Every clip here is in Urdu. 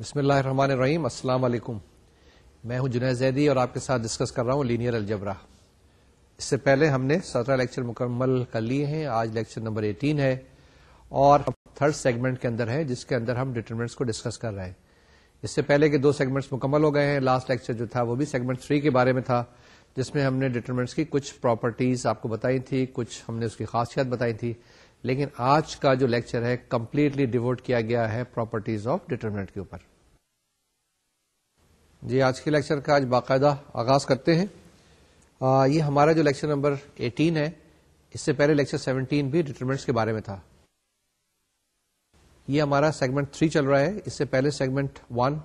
بسم اللہ الرحمن الرحیم، السلام علیکم۔ میں ہوں جنید زیدی اور آپ کے ساتھ ڈسکس کر رہا ہوں لینئر الجبرا اس سے پہلے ہم نے سترہ لیکچر مکمل کر لیے ہیں، آج لیکچر نمبر ایٹین ہے اور تھرڈ سیگمنٹ کے اندر ہے جس کے اندر ہم ڈیٹرمنٹس کو ڈسکس کر رہے ہیں۔ اس سے پہلے کے دو سیگمنٹس مکمل ہو گئے ہیں لاسٹ لیکچر جو تھا وہ بھی سیگمنٹ تھری کے بارے میں تھا، جس میں ہم نے ڈیٹرمنٹس کی کچھ پراپرٹیز آپ کو بتائی تھی، کچھ ہم نے اس کی خاصیت بتائی تھی۔ لیکن آج کا جو لیکچر ہے کمپلیٹلی ڈیوٹ کیا گیا ہے پراپرٹیز آف ڈیٹرمنٹ کے اوپر۔ جی آج کے لیکچر کا آج باقاعدہ آغاز کرتے ہیں۔ آ, یہ ہمارا جو لیکچر نمبر ایٹین ہے اس سے پہلے لیکچر سیونٹین بھی ڈیٹرمنٹس کے بارے میں تھا۔ یہ ہمارا سیگمنٹ تھری چل رہا ہے۔ اس سے پہلے segment one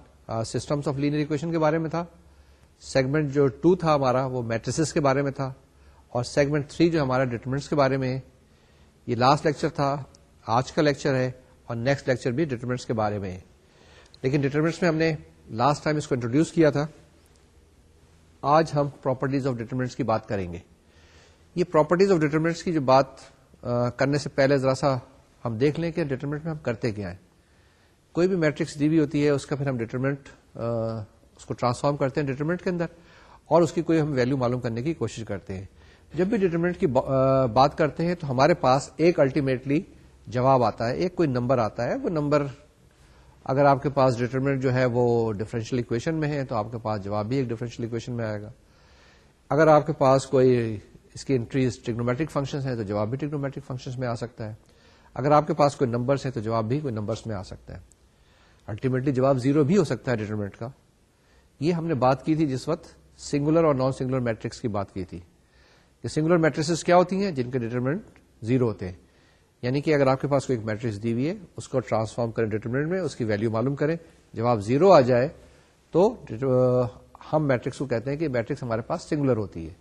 systems of linear equation کے بارے میں تھا۔ سیگمنٹ جو ٹو تھا ہمارا وہ میٹریس کے بارے میں تھا۔ اور سیگمنٹ تھری جو ہمارا ڈیٹرمنٹس کے بارے میں یہ لاسٹ لیکچر تھا آج کا لیکچر ہے اور نیکسٹ لیکچر بھی ڈیٹرمنٹس کے بارے میں ہے۔ لیکن ڈیٹرمنٹس میں ہم نے لاسٹ ٹائم اس کو انٹروڈیوس کیا تھا، آج ہم پراپرٹیز آف ڈیٹرمنٹس کی بات کریں گے۔ یہ پراپرٹیز آف ڈیٹرمنٹس کی جو بات کرنے سے پہلے ذرا سا ہم دیکھ لیں کہ ڈیٹرمنٹ میں ہم کرتے کیا ہیں۔ کوئی بھی میٹرکس دی ہوئی ہوتی ہے، اس کا پھر ہم ڈیٹرمنٹ اس کو ٹرانسفارم کرتے ہیں ڈیٹرمنٹ کے اندر، اور اس کی کوئی ہم ویلو معلوم کرنے کی کوشش کرتے ہیں۔ جب بھی ڈیٹرمنٹ کی بات کرتے ہیں تو ہمارے پاس ایک الٹیمیٹلی جواب آتا ہے، ایک کوئی نمبر آتا ہے، وہ نمبر اگر آپ کے پاس ڈیٹرمنٹ جو ہے وہ ڈفرینشیل اکویشن میں ہے تو آپ کے پاس جواب بھی ایک ڈفرینشیل اکویشن میں آئے گا۔ اگر آپ کے پاس کوئی اس کی انٹریز ٹیکنومیٹرک فنکشن ہے تو جواب بھی ٹیکنومیٹرک فنکشن میں آ سکتا ہے۔ اگر آپ کے پاس کوئی نمبرس ہے تو جواب بھی کوئی نمبرس میں آ سکتا ہے۔ الٹیمیٹلی جواب زیرو بھی ہو سکتا ہے ڈیٹرمنٹ کا۔ یہ ہم نے بات کی تھی جس وقت سنگولر اور نان سنگولر میٹرکس کی بات کی تھی۔ کہ سنگولر میٹرکس کیا ہوتی ہیں جن کے ڈیٹرمنٹ زیرو ہوتے ہیں۔ یعنی کہ اگر آپ کے پاس کوئی ایک میٹرکس دی ہوئی ہے، اس کو ٹرانسفارم کریں ڈیٹرمنٹ میں، اس کی ویلو معلوم کریں جواب زیرو آ جائے، تو ہم میٹرکس کو کہتے ہیں کہ میٹرکس ہمارے پاس سنگولر ہوتی ہے۔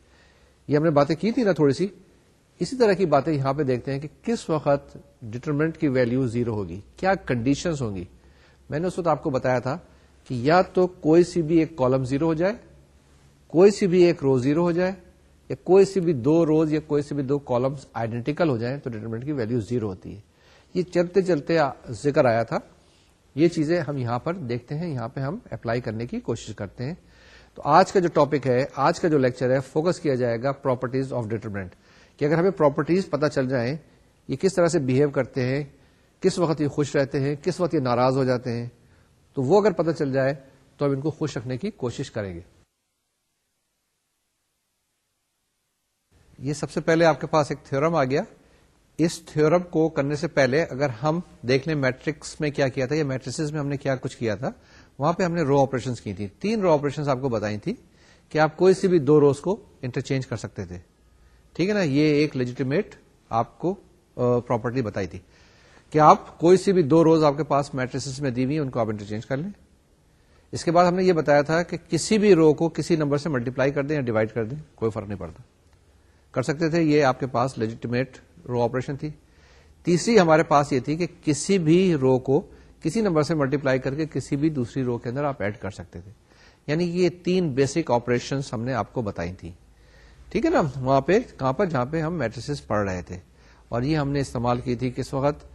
یہ ہم نے باتیں کی تھی نا تھوڑی سی۔ اسی طرح کی باتیں یہاں پہ دیکھتے ہیں کہ کس وقت ڈیٹرمنٹ کی ویلو زیرو ہوگی، کیا کنڈیشنز ہوں گی۔ میں نے اس وقت آپ کو بتایا تھا کہ یا تو کوئی سی بھی ایک کالم زیرو ہو جائے، کوئی سی بھی ایک رو زیرو ہو جائے یا کوئی سی بھی دو روز یا کوئی سی بھی دو کالمس آئیڈینٹیکل ہو جائیں تو ڈیٹرمنٹ کی ویلو زیرو ہوتی ہے۔ یہ چلتے چلتے ذکر آیا تھا۔ یہ چیزیں ہم یہاں پر دیکھتے ہیں، یہاں پہ ہم اپلائی کرنے کی کوشش کرتے ہیں۔ تو آج کا جو ٹاپک ہے، آج کا جو لیکچر ہے فوکس کیا جائے گا پراپرٹیز آف ڈیٹرمنٹ کہ اگر ہمیں پراپرٹیز پتہ چل جائیں، یہ کس طرح سے بہیو کرتے ہیں، کس وقت یہ خوش رہتے ہیں، کس وقت یہ ناراض ہو جاتے ہیں، تو وہ اگر پتہ چل جائے، تو ہم ان کو خوش رکھنے کی کوشش کریں گے۔ یہ سب سے پہلے آپ کے پاس ایک تھورم آ گیا۔ اس تھورم کو کرنے سے پہلے اگر ہم دیکھ لیں میٹرکس میں کیا کیا تھا یا میٹریس میں ہم نے کیا کچھ کیا تھا، وہاں پہ ہم نے رو آپریشن کی تھی تین رو آپریشن آپ کو بتائی تھی کہ آپ کوئی سی بھی دو روز کو انٹرچینج کر سکتے تھے۔ ٹھیک ہے نا؟ یہ ایک لیجیٹیمیٹ آپ کو پراپرٹی بتائی تھی۔ کہ آپ کوئی سی بھی دو روز آپ کے پاس میٹریس میں دی ہوئی ان کو آپ انٹرچینج کر لیں۔ اس کے بعد ہم نے یہ بتایا تھا کہ کسی بھی رو کو کسی نمبر سے ملٹیپلائی کر دیں یا ڈیوائڈ کر دیں، کوئی فرق نہیں پڑتا۔ کر سکتے تھے، یہ آپ کے پاس لیجیٹیمیٹ رو آپریشن تھی۔ تیسری ہمارے پاس یہ تھی کہ کسی بھی رو کو کسی نمبر سے ملٹیپلائی کر کے کسی بھی دوسری رو کے اندر آپ ایڈ کر سکتے تھے۔ یعنی یہ تین بیسک آپریشن ہم نے آپ کو بتائی تھی۔ ٹھیک ہے نا؟ وہاں پہ، کہاں پر؟ جہاں پہ ہم میٹریس پڑھ رہے تھے۔ اور یہ ہم نے استعمال کی تھی کس وقت؟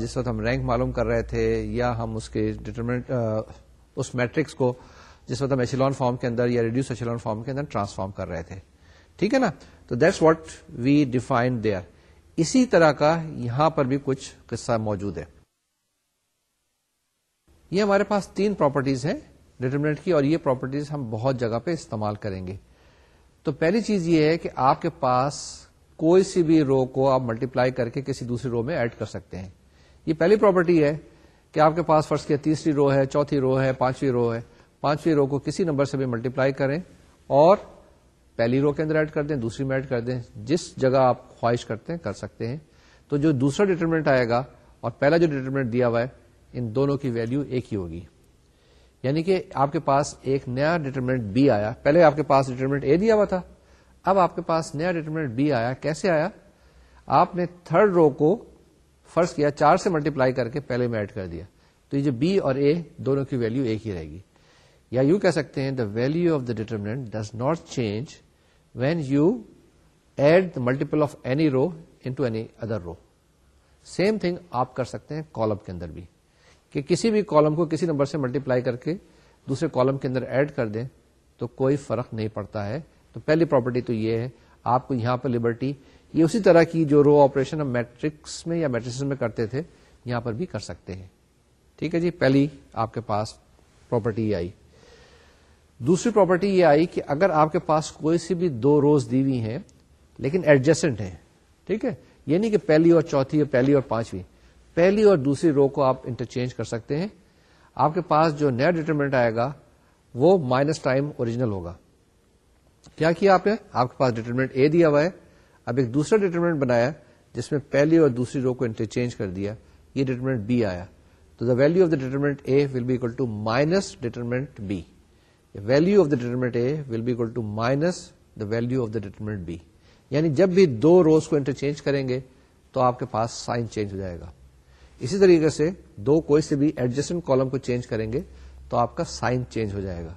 جس وقت ہم رینک معلوم کر رہے تھے، یا ہم اس کے ڈیٹرمنٹ اس میٹرکس کو جس وقت ہم ایچلون فارم کے اندر یا ریڈیوس ایچلون فارم کے اندر ٹرانسفارم کر رہے تھے۔ ٹھیک ہے نا؟ تو that's what we define there اسی طرح کا یہاں پر بھی کچھ قصہ موجود ہے۔ یہ ہمارے پاس تین پراپرٹیز ہیں ڈیٹرمنٹ کی اور یہ پراپرٹیز ہم بہت جگہ پہ استعمال کریں گے۔ تو پہلی چیز یہ ہے کہ آپ کے پاس کوئی سی بھی رو کو آپ ملٹیپلائی کر کے کسی دوسری رو میں ایڈ کر سکتے ہیں۔ یہ پہلی پراپرٹی ہے کہ آپ کے پاس فرض کیا تیسری رو ہے، چوتھی رو ہے، پانچویں رو ہے۔ پانچویں رو کو کسی نمبر سے بھی ملٹیپلائی کریں اور پہلی رو کے اندر ایڈ کر دیں، دوسری میں ایڈ کر دیں، جس جگہ آپ خواہش کرتے ہیں کر سکتے ہیں۔ تو جو دوسرا ڈیٹرمنٹ آئے گا اور پہلا جو ڈیٹرمنٹ دیا ہوا ہے، ان دونوں کی ویلو ایک ہی ہوگی۔ یعنی کہ آپ کے پاس ایک نیا ڈیٹرمنٹ بی آیا۔ پہلے آپ کے پاس ڈیٹرمنٹ اے دیا ہوا تھا، اب آپ کے پاس نیا ڈیٹرمنٹ بی آیا۔ کیسے آیا؟ آپ نے تھرڈ رو کو فرض کیا، چار سے ملٹیپلائی کر کے پہلے میں ایڈ کر دیا۔ تو یہ جو بی اور اے دونوں کی ویلو ایک ہی رہے گی۔ یا یو کہہ سکتے ہیں the value of the determinant does not change when you add the multiple of any row into any other row same thing آپ کر سکتے ہیں کالم کے اندر بھی. کہ کسی بھی کالم کو کسی نمبر سے ملٹیپلائی کر کے دوسرے کالم کے اندر ایڈ کر دیں تو کوئی فرق نہیں پڑتا ہے. تو پہلی پراپرٹی تو یہ ہے، آپ کو یہاں پر لبرٹی یہ اسی طرح کی جو رو آپریشن ہم میٹرکس میں یا میٹرس میں کرتے تھے، یہاں پر بھی کر سکتے ہیں. ٹھیک ہے جی پہلی آپ کے پاس پراپرٹی آئی. دوسری پراپرٹی یہ آئی کہ اگر آپ کے پاس کوئی سی بھی دو روز دی ہوئی ہیں، لیکن ایڈجسٹنٹ ہیں، ٹھیک ہے؟ یہ نہیں کہ پہلی اور چوتھی اور پہلی اور پانچویں، پہلی اور دوسری رو کو آپ انٹرچینج کر سکتے ہیں۔ آپ کے پاس جو نیا ڈیٹرمنٹ آئے گا، وہ مائنس ٹائم اوریجنل ہوگا۔ کیا کیا آپ نے؟ آپ کے پاس ڈیٹرمنٹ اے دیا ہوا ہے۔ اب ایک دوسرا ڈیٹرمنٹ بنایا، جس میں پہلی اور دوسری رو کو انٹرچینج کر دیا۔ یہ ڈیٹرمنٹ بی آیا۔ تو the value of the determinant A will be equal to minus determinant B value of the determinant A will be equal to minus the value of the determinant B یعنی جب بھی دو روز کو انٹرچینج کریں گے تو آپ کے پاس سائن چینج ہو جائے گا۔ اسی طریقے سے دو کوئی سے بھی ایڈجسٹنٹ کالم کو چینج کریں گے تو آپ کا سائن چینج ہو جائے گا۔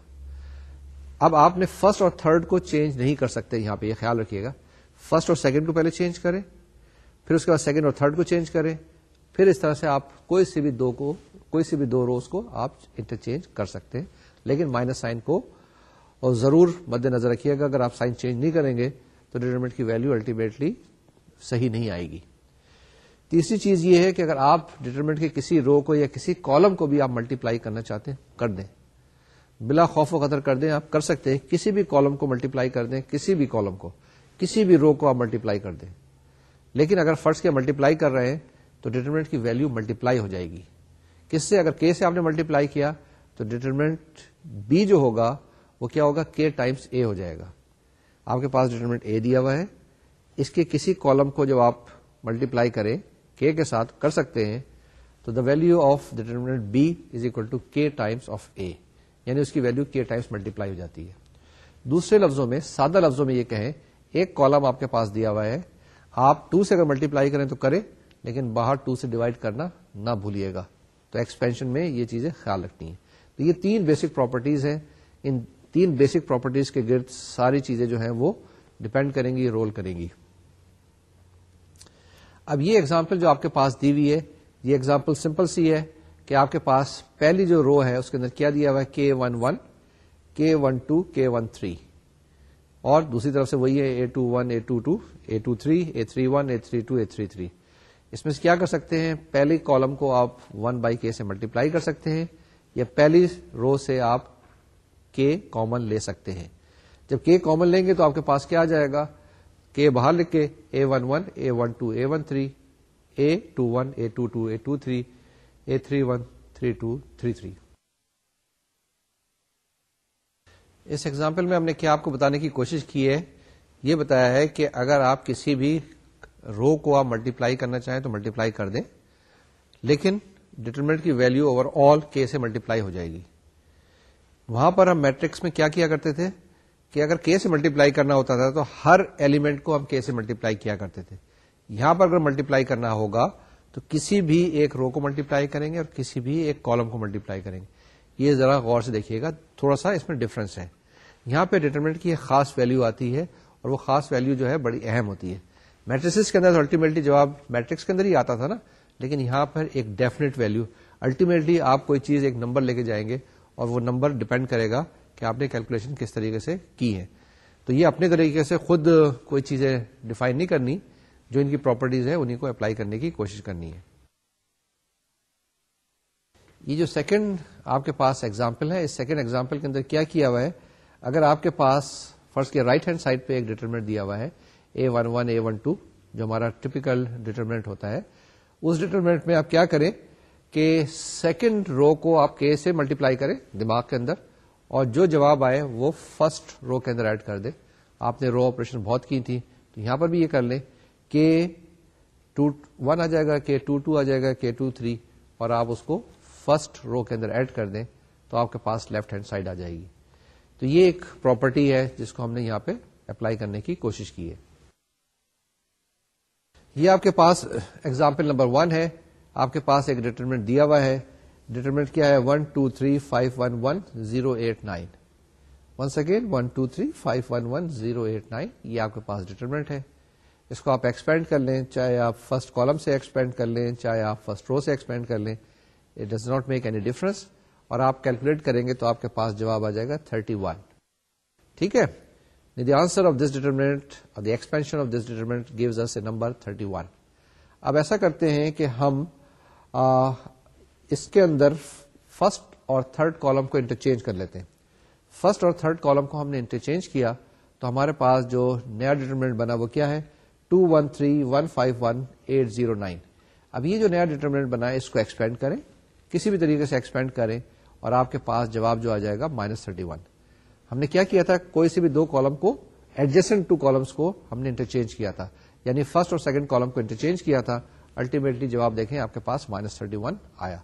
اب آپ نے فرسٹ اور تھرڈ کو چینج نہیں کر سکتے یہاں پہ، یہ خیال رکھیے گا۔ فرسٹ اور سیکنڈ کو پہلے چینج کریں، پھر اس کے بعد سیکنڈ اور تھرڈ کو چینج کریں، پھر اس طرح سے آپ کوئی سی بھی دو کو، کوئی سی بھی دو روز کو آپ انٹرچینج کر سکتے۔ ہیں لیکن مائنس سائن کو اور ضرور مد نظر رکھیے گا، اگر آپ سائن چینج نہیں کریں گے تو ڈیٹرمنٹ کی ویلو الٹیمیٹلی صحیح نہیں آئے گی۔ تیسری چیز یہ ہے کہ اگر آپ ڈیٹرمنٹ کے کسی رو کو یا کسی کالم کو بھی آپ ملٹیپلائی کرنا چاہتے ہیں، کر دیں۔ بلا خوف و قدر کر دیں، آپ کر سکتے ہیں۔ کسی بھی کالم کو ملٹیپلائی کر دیں، کسی بھی کالم کو، کسی بھی رو کو آپ ملٹیپلائی کر دیں۔ لیکن اگر فرض کے ملٹیپلائی کر رہے ہیں، تو ڈیٹرمنٹ کی ویلو ملٹیپلائی ہو جائے گی۔ کس سے؟ اگر کے سے آپ نے ملٹیپلائی کیا، تو ڈیٹرمنٹ بی جو ہوگا وہ کیا ہوگا? کے ٹائمس اے ہو جائے گا۔ آپ کے پاس ڈیٹرمنٹ اے دیا ہوا ہے۔ اس کے کسی کالم کو جب آپ ملٹیپلائی کریں کے کے ساتھ کر سکتے ہیں، تو the value of determinant B is equal to K times of A یعنی اس کی ویلو کے ٹائمس ملٹیپلائی ہو جاتی ہے۔ دوسرے لفظوں میں، سادہ لفظوں میں یہ کہیں، ایک کالم آپ کے پاس دیا ہوا ہے۔ آپ ٹو سے اگر ملٹیپلائی کریں تو کریں، لیکن باہر ٹو سے ڈیوائڈ کرنا نہ بھولیے گا۔ تو ایکسپینشن میں یہ چیزیں خیال رکھنی ہے تو یہ تین بیسک پراپرٹیز ہیں۔ ان تین بیسک پراپرٹیز کے گرد ساری چیزیں جو ہیں وہ ڈپینڈ کریں گی رول کریں گی۔ اب یہ ایگزامپل جو آپ کے پاس دی ہوئی ہے، یہ ایگزامپل سمپل سی ہے کہ آپ کے پاس پہلی جو رو ہے، اس کے اندر کیا دیا ہوا ہے؟ K one one K one two K one three اور دوسری طرف سے وہی ہے A two one A two two A two three A three one A three two A three three اس میں سے کیا کر سکتے ہیں؟ پہلی کالم کو آپ ون بائی کے سے ملٹیپلائی کر سکتے ہیں۔ یا پہلی رو سے آپ کے کامن لے سکتے ہیں۔ جب کے کامن لیں گے تو آپ کے پاس کیا آ جائے گا؟ کہ باہر لکھ کے A one one A one two A one three A two one A two two A two three A three one three two three three us example میں ہم نے کیا آپ کو بتانے کی کوشش کی ہے؟ یہ بتایا ہے کہ اگر آپ کسی بھی رو کو آپ ملٹیپلائی کرنا چاہیں تو ملٹیپلائی کر دیں۔ لیکن ڈیٹرمنٹ کی ویلو اوور آل کے سے ملٹیپلائی ہو جائے گی۔ وہاں پر ہم میٹرکس میں کیا کیا کرتے تھے؟ کہ اگر کے سے ملٹیپلائی کرنا ہوتا تھا تو ہر ایلیمنٹ کو ہم کے سے ملٹیپلائی کیا کرتے تھے۔ یہاں پر اگر ملٹیپلائی کرنا ہوگا تو کسی بھی ایک رو کو ملٹیپلائی کریں گے اور کسی بھی ایک کالم کو ملٹیپلائی کریں گے۔ یہ ذرا غور سے دیکھیے گا، تھوڑا سا اس میں ڈفرنس ہے۔ یہاں پہ ڈیٹرمنٹ کی ایک خاص ویلو آتی ہے اور وہ خاص ویلو جو ہے بڑی اہم ہوتی ہے۔ میٹریس کے اندر الٹیمیٹلی جواب میٹرکس کے اندر ہی آتا تھا نا لیکن یہاں پر ایک ڈیفینیٹ ویلو الٹیمیٹلی آپ کوئی چیز ایک نمبر لے کے جائیں گے اور وہ نمبر ڈپینڈ کرے گا کہ آپ نے کیلکولیشن کس طریقے سے کی ہے. تو یہ اپنے طریقے سے خود کوئی چیزیں ڈیفائن نہیں کرنی. جو ان کی پراپرٹیز ہیں، انہیں کو اپلائی کرنے کی کوشش کرنی ہے. یہ جو سیکنڈ آپ کے پاس ایگزامپل ہے، اس سیکنڈ ایگزامپل کے اندر کیا کیا ہوا ہے؟ اگر آپ کے پاس فرسٹ کے رائٹ ہینڈ سائڈ پہ ایک ڈیٹرمنٹ دیا ہوا ہے A one one A one two جو ہمارا ٹپیکل ڈیٹرمنٹ ہوتا ہے اس ڈیٹرمنٹ میں آپ کیا کریں کہ سیکنڈ رو کو آپ کے سے ملٹیپلائی کریں دماغ کے اندر اور جو جواب آئے وہ فرسٹ رو کے اندر ایڈ کر دیں۔ آپ نے رو آپریشن بہت کی تھی، تو یہاں پر بھی یہ کر لیں۔ کہ ٹو ون آ جائے گا کہ ٹو ٹو آ جائے گا کہ ٹو تھری اور آپ اس کو فرسٹ رو کے اندر ایڈ کر دیں تو آپ کے پاس لیفٹ ہینڈ سائڈ آ جائے گی۔ تو یہ ایک پراپرٹی ہے جس کو ہم نے یہاں پہ اپلائی کرنے کی کوشش کی ہے۔ یہ آپ کے پاس ایگزامپل نمبر ون ہے. آپ کے پاس ایک ڈیٹرمنٹ دیا ہوا ہے. ڈیٹرمنٹ کیا ہے؟ One two three five one one zero eight nine one second one two three five one one zero eight nine یہ آپ کے پاس ڈیٹرمنٹ ہے. اس کو آپ ایکسپینڈ کر لیں. چاہے آپ فرسٹ کالم سے ایکسپینڈ کر لیں، چاہے آپ فرسٹ رو سے ایکسپینڈ کر لیں. It does not make any difference اور آپ کیلکولیٹ کریں گے تو آپ کے پاس جواب آ جائے گا 31 ٹھیک ہے؟ The answer of this determinant the expansion of this determinant gives us a number 31 اب ایسا کرتے ہیں کہ ہم آ, اس کے اندر فرسٹ اور تھرڈ کالم کو انٹرچینج کر لیتے ہیں۔ فرسٹ اور تھرڈ کالم کو ہم نے انٹرچینج کیا تو ہمارے پاس جو نیا ڈیٹرمنٹ بنا وہ کیا ہے؟ Two one three one five one eight zero nine اب یہ جو نیا ڈیٹرمنٹ بنا ہے اس کو ایکسپینڈ کریں کسی بھی طریقے سے ایکسپینڈ کریں اور آپ کے پاس جواب جو آ جائے گا مائنس تھرٹی ون ہم نے کیا کیا تھا؟ کوئی سے بھی دو کالم کو ایڈجسٹنٹ ٹو کالمس کو ہم نے انٹرچینج کیا تھا۔ یعنی فرسٹ اور سیکنڈ کالم کو انٹرچینج کیا تھا۔ الٹیمیٹلی جواب دیکھیں آپ کے پاس مائنس تھرٹی ون آیا۔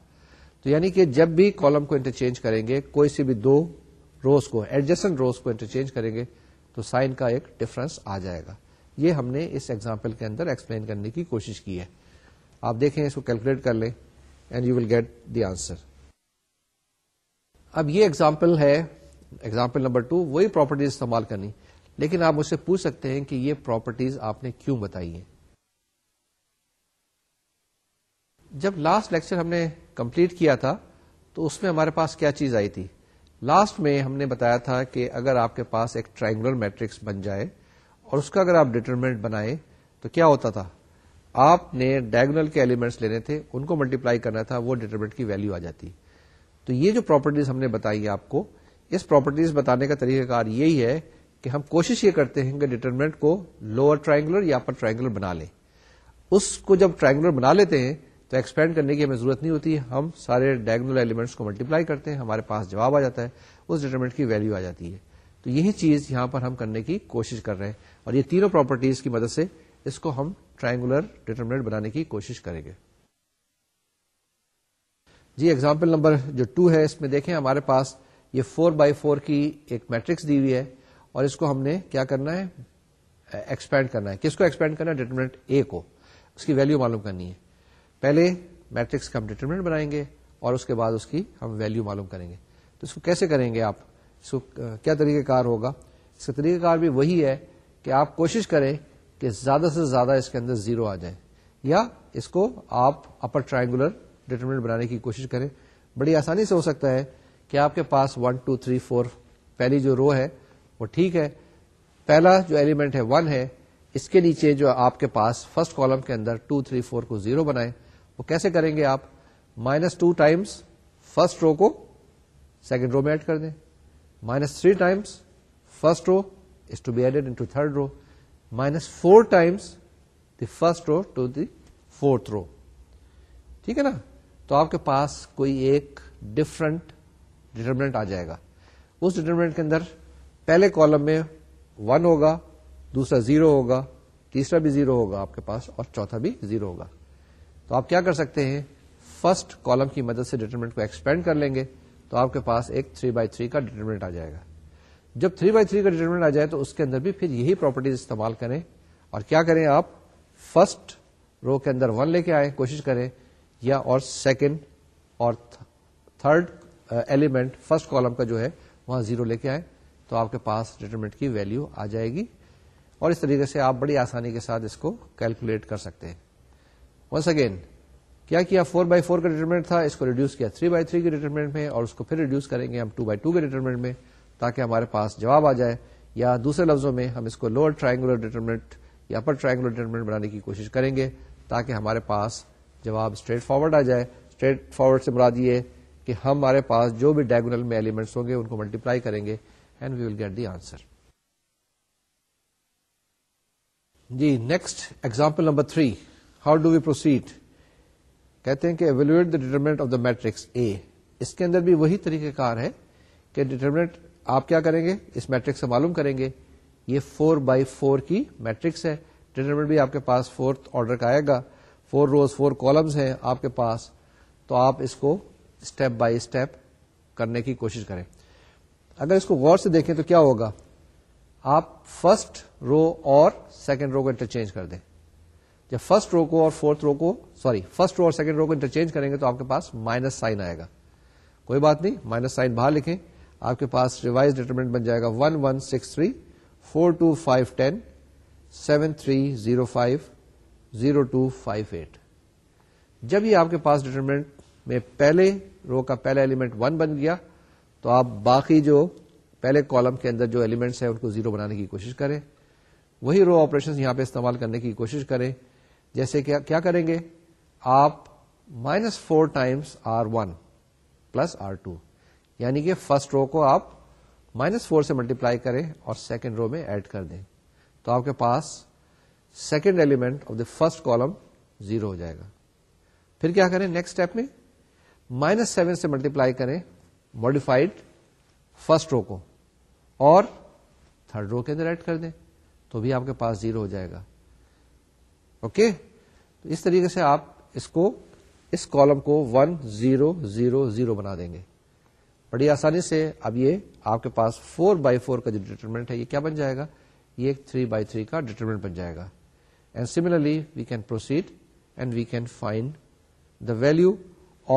تو یعنی کہ جب بھی کالم کو انٹرچینج کریں گے، کوئی سی بھی دو روز کو ایڈجسٹنٹ روز کو انٹرچینج کریں گے، تو سائن کا ایک ڈفرنس آ جائے گا۔ یہ ہم نے اس ایگزامپل کے اندر ایکسپلین کرنے کی کوشش کی ہے۔ آپ دیکھیں، اس کو کیلکولیٹ کر لیں and you will get the answer اب یہ ایگزامپل ہے ایگزامپل نمبر ٹو وہی پراپرٹیز استعمال کرنی۔ لیکن آپ مجھ سے پوچھ سکتے ہیں کہ یہ پراپرٹیز آپ نے کیوں بتائی ہیں؟ جب لاسٹ لیکچر ہم نے کمپلیٹ کیا تھا، تو اس میں ہمارے پاس کیا چیز آئی تھی؟ لاسٹ میں ہم نے بتایا تھا کہ اگر آپ کے پاس ایک ٹرائنگولر میٹرکس بن جائے اور اس کا اگر آپ ڈیٹرمنٹ بنائے تو کیا ہوتا تھا؟ آپ نے ڈائگنل کے ایلیمنٹس لینے تھے، ان کو ملٹیپلائی کرنا تھا، وہ ڈیٹرمنٹ کی ویلو آ جاتی۔ تو یہ جو پراپرٹیز ہم نے بتائی آپ کو اس پراپرٹیز بتانے کا طریقہ کار یہی ہے کہ ہم کوشش یہ کرتے ہیں کہ ڈیٹرمنٹ کو لوور ٹرائنگولر یا اپر ٹرائنگولر بنا لیں۔ اس کو جب ٹرائنگولر بنا لیتے ہیں تو ایکسپینڈ کرنے کی ہمیں ضرورت نہیں ہوتی، ہم سارے ڈائگنل ایلیمنٹس کو ملٹیپلائی کرتے ہیں، ہمارے پاس جواب آ جاتا ہے، اس ڈیٹرمنٹ کی ویلو آ جاتی ہے۔ تو یہی چیز یہاں پر ہم کرنے کی کوشش کر رہے ہیں اور یہ تینوں پراپرٹیز کی مدد سے اس کو ہم ٹرائنگولر ڈیٹرمنٹ بنانے کی کوشش کریں گے۔ جی ایگزامپل نمبر جو ٹو ہے، اس میں دیکھیں ہمارے پاس یہ فور بائی فور کی ایک میٹرکس دی ہوئی ہے اور اس کو ہم نے کیا کرنا ہے؟ ایکسپینڈ کرنا ہے۔ کس کو ایکسپینڈ کرنا ہے؟ ڈیٹرمنٹ اے کو۔ اس کی ویلو معلوم کرنی ہے۔ پہلے میٹرکس کا ہم ڈیٹرمنٹ بنائیں گے اور اس کے بعد اس کی ہم ویلو معلوم کریں گے۔ تو اس کو کیسے کریں گے آپ؟ اس کو کیا طریقہ کار ہوگا؟ اس کا طریقہ کار بھی وہی ہے کہ آپ کوشش کریں کہ زیادہ سے زیادہ اس کے اندر زیرو آ جائے۔ یا اس کو آپ اپر ٹرائنگولر ڈیٹرمنٹ بنانے کی کوشش کریں۔ بڑی آسانی سے ہو سکتا ہے۔ کہ آپ کے پاس ون ٹو تھری فور پہلی جو رو ہے، وہ ٹھیک ہے۔ پہلا جو ایلیمنٹ ہے ون ہے، اس کے نیچے جو آپ کے پاس فرسٹ کالم کے اندر ٹو تھری فور کو زیرو بنائیں۔ وہ کیسے کریں گے آپ؟ Minus two times first row کو سیکنڈ رو میں ایڈ کر دیں۔ Minus three times first row is to be added in third row minus four times the first row to the fourth row ٹھیک ہے نا؟ تو آپ کے پاس کوئی ایک ڈفرنٹ ڈیٹرمنٹ آ جائے گا۔ اس ڈیٹرمنٹ کے اندر پہلے کالم میں ون ہوگا، دوسرا زیرو ہوگا، تیسرا بھی زیرو ہوگا آپ کے پاس اور چوتھا بھی زیرو ہوگا۔ تو آپ کیا کر سکتے ہیں؟ فرسٹ کالم کی مدد سے ڈیٹرمنٹ کو ایکسپینڈ کر لیں گے تو آپ کے پاس ایک تھری بائی تھری کا ڈیٹرمنٹ آ جائے گا۔ جب تھری بائی تھری کا ڈیٹرمنٹ آ جائے تو اس کے اندر بھی پھر یہی پراپرٹیز استعمال کریں۔ اور کیا کریں آپ؟ فرسٹ رو کے اندر ون لے کے آئے کوشش کریں، یا اور سیکنڈ اور تھرڈ ایلیمنٹ فرسٹ کالم کا جو ہے، وہاں زیرو لے کے آئے تو آپ کے پاس ڈیٹرمنٹ کی ویلو آ جائے گی اور اس طریقے سے آپ بڑی آسانی کے ساتھ اس کو کیلکولیٹ کر سکتے ہیں۔ ونس اگین کیا کیا فور بائی فور کا ڈیٹرمنٹ تھا؟ اس کو ریڈیوس کیا تھری بائی تھری کے ڈیٹرمنٹ میں اور اس کو پھر ریڈیوس کریں گے ہم ٹو بائی ٹو کے ڈیٹرمنٹ میں تاکہ ہمارے پاس جواب آ جائے یا دوسرے لفظوں میں ہم اس کو لوور ٹرائنگولر ڈیٹرمنٹ یا اپر ٹرائنگولر ڈیٹرمنٹ بنانے کی کوشش کریں گے تاکہ ہمارے پاس جواب اسٹریٹ فارورڈ آ جائے۔ اسٹریٹ فارورڈ سے مراد یہ کہ ہمارے پاس جو بھی ڈائگنل میں ایلیمنٹس ہوں گے، ان کو ملٹیپلائی کریں گے and we will get the answer G next example number three how do we proceed کہتے ہیں کہ evaluate the determinant of the matrix A اس کے اندر بھی وہی طریقہ کار ہے کہ ڈیٹرمنٹ آپ کیا کریں گے؟ اس میٹرک سے معلوم کریں گے، یہ فور بائی فور کی میٹرکس ہے۔ ڈیٹرمنٹ بھی آپ کے پاس فورتھ آرڈر کا آئے گا۔ فور روز فور کالمز ہیں آپ کے پاس۔ تو آپ اس کو اسٹیپ بائی اسٹیپ کرنے کی کوشش کریں۔ اگر اس کو غور سے دیکھیں تو کیا ہوگا؟ آپ فرسٹ رو اور سیکنڈ رو کو انٹرچینج کر دیں۔ جب فرسٹ رو کو اور فورتھ رو کو سوری فرسٹ رو اور سیکنڈ رو کو انٹرچینج کریں گے تو آپ کے پاس مائنس سائن آئے گا۔ کوئی بات نہیں مائنس سائن باہر لکھیں۔ آپ کے پاس ریوائز ڈیٹرمنٹ بن جائے گا one one six three four two five ten seven three zero five zero two five eight جب یہ آپ کے پاس ڈیٹرمنٹ میں پہلے رو کا پہلا ایلیمنٹ ون بن گیا، تو آپ باقی جو پہلے کالم کے اندر جو ایلیمنٹس ہیں ان کو زیرو بنانے کی کوشش کریں۔ وہی رو آپریشن یہاں پہ استعمال کرنے کی کوشش کریں۔ جیسے کہ کیا کریں گے؟ آپ minus four times R one plus R two یعنی کہ فرسٹ رو کو آپ مائنس فور سے ملٹیپلائی کریں اور سیکنڈ رو میں ایڈ کر دیں۔ تو آپ کے پاس second element of the first column zero ہو جائے گا۔ پھر کیا کریں؟ نیکسٹ اسٹیپ میں مائنس سیون سے ملٹیپلائی کریں ماڈیفائڈ فرسٹ رو کو، اور تھرڈ رو کے اندر ایڈ کر دیں، تو بھی آپ کے پاس زیرو ہو جائے گا. اوکے تو اس طریقے سے آپ اس کو، اس کالم کو ون زیرو زیرو زیرو بنا دیں گے. بڑی آسانی سے اب یہ آپ کے پاس فور بائی فور کا جو ڈیٹرمنٹ ہے، یہ کیا بن جائے گا؟ یہ تھری بائی تھری کا ڈیٹرمنٹ بن جائے گا. And similarly we can proceed and we can find the value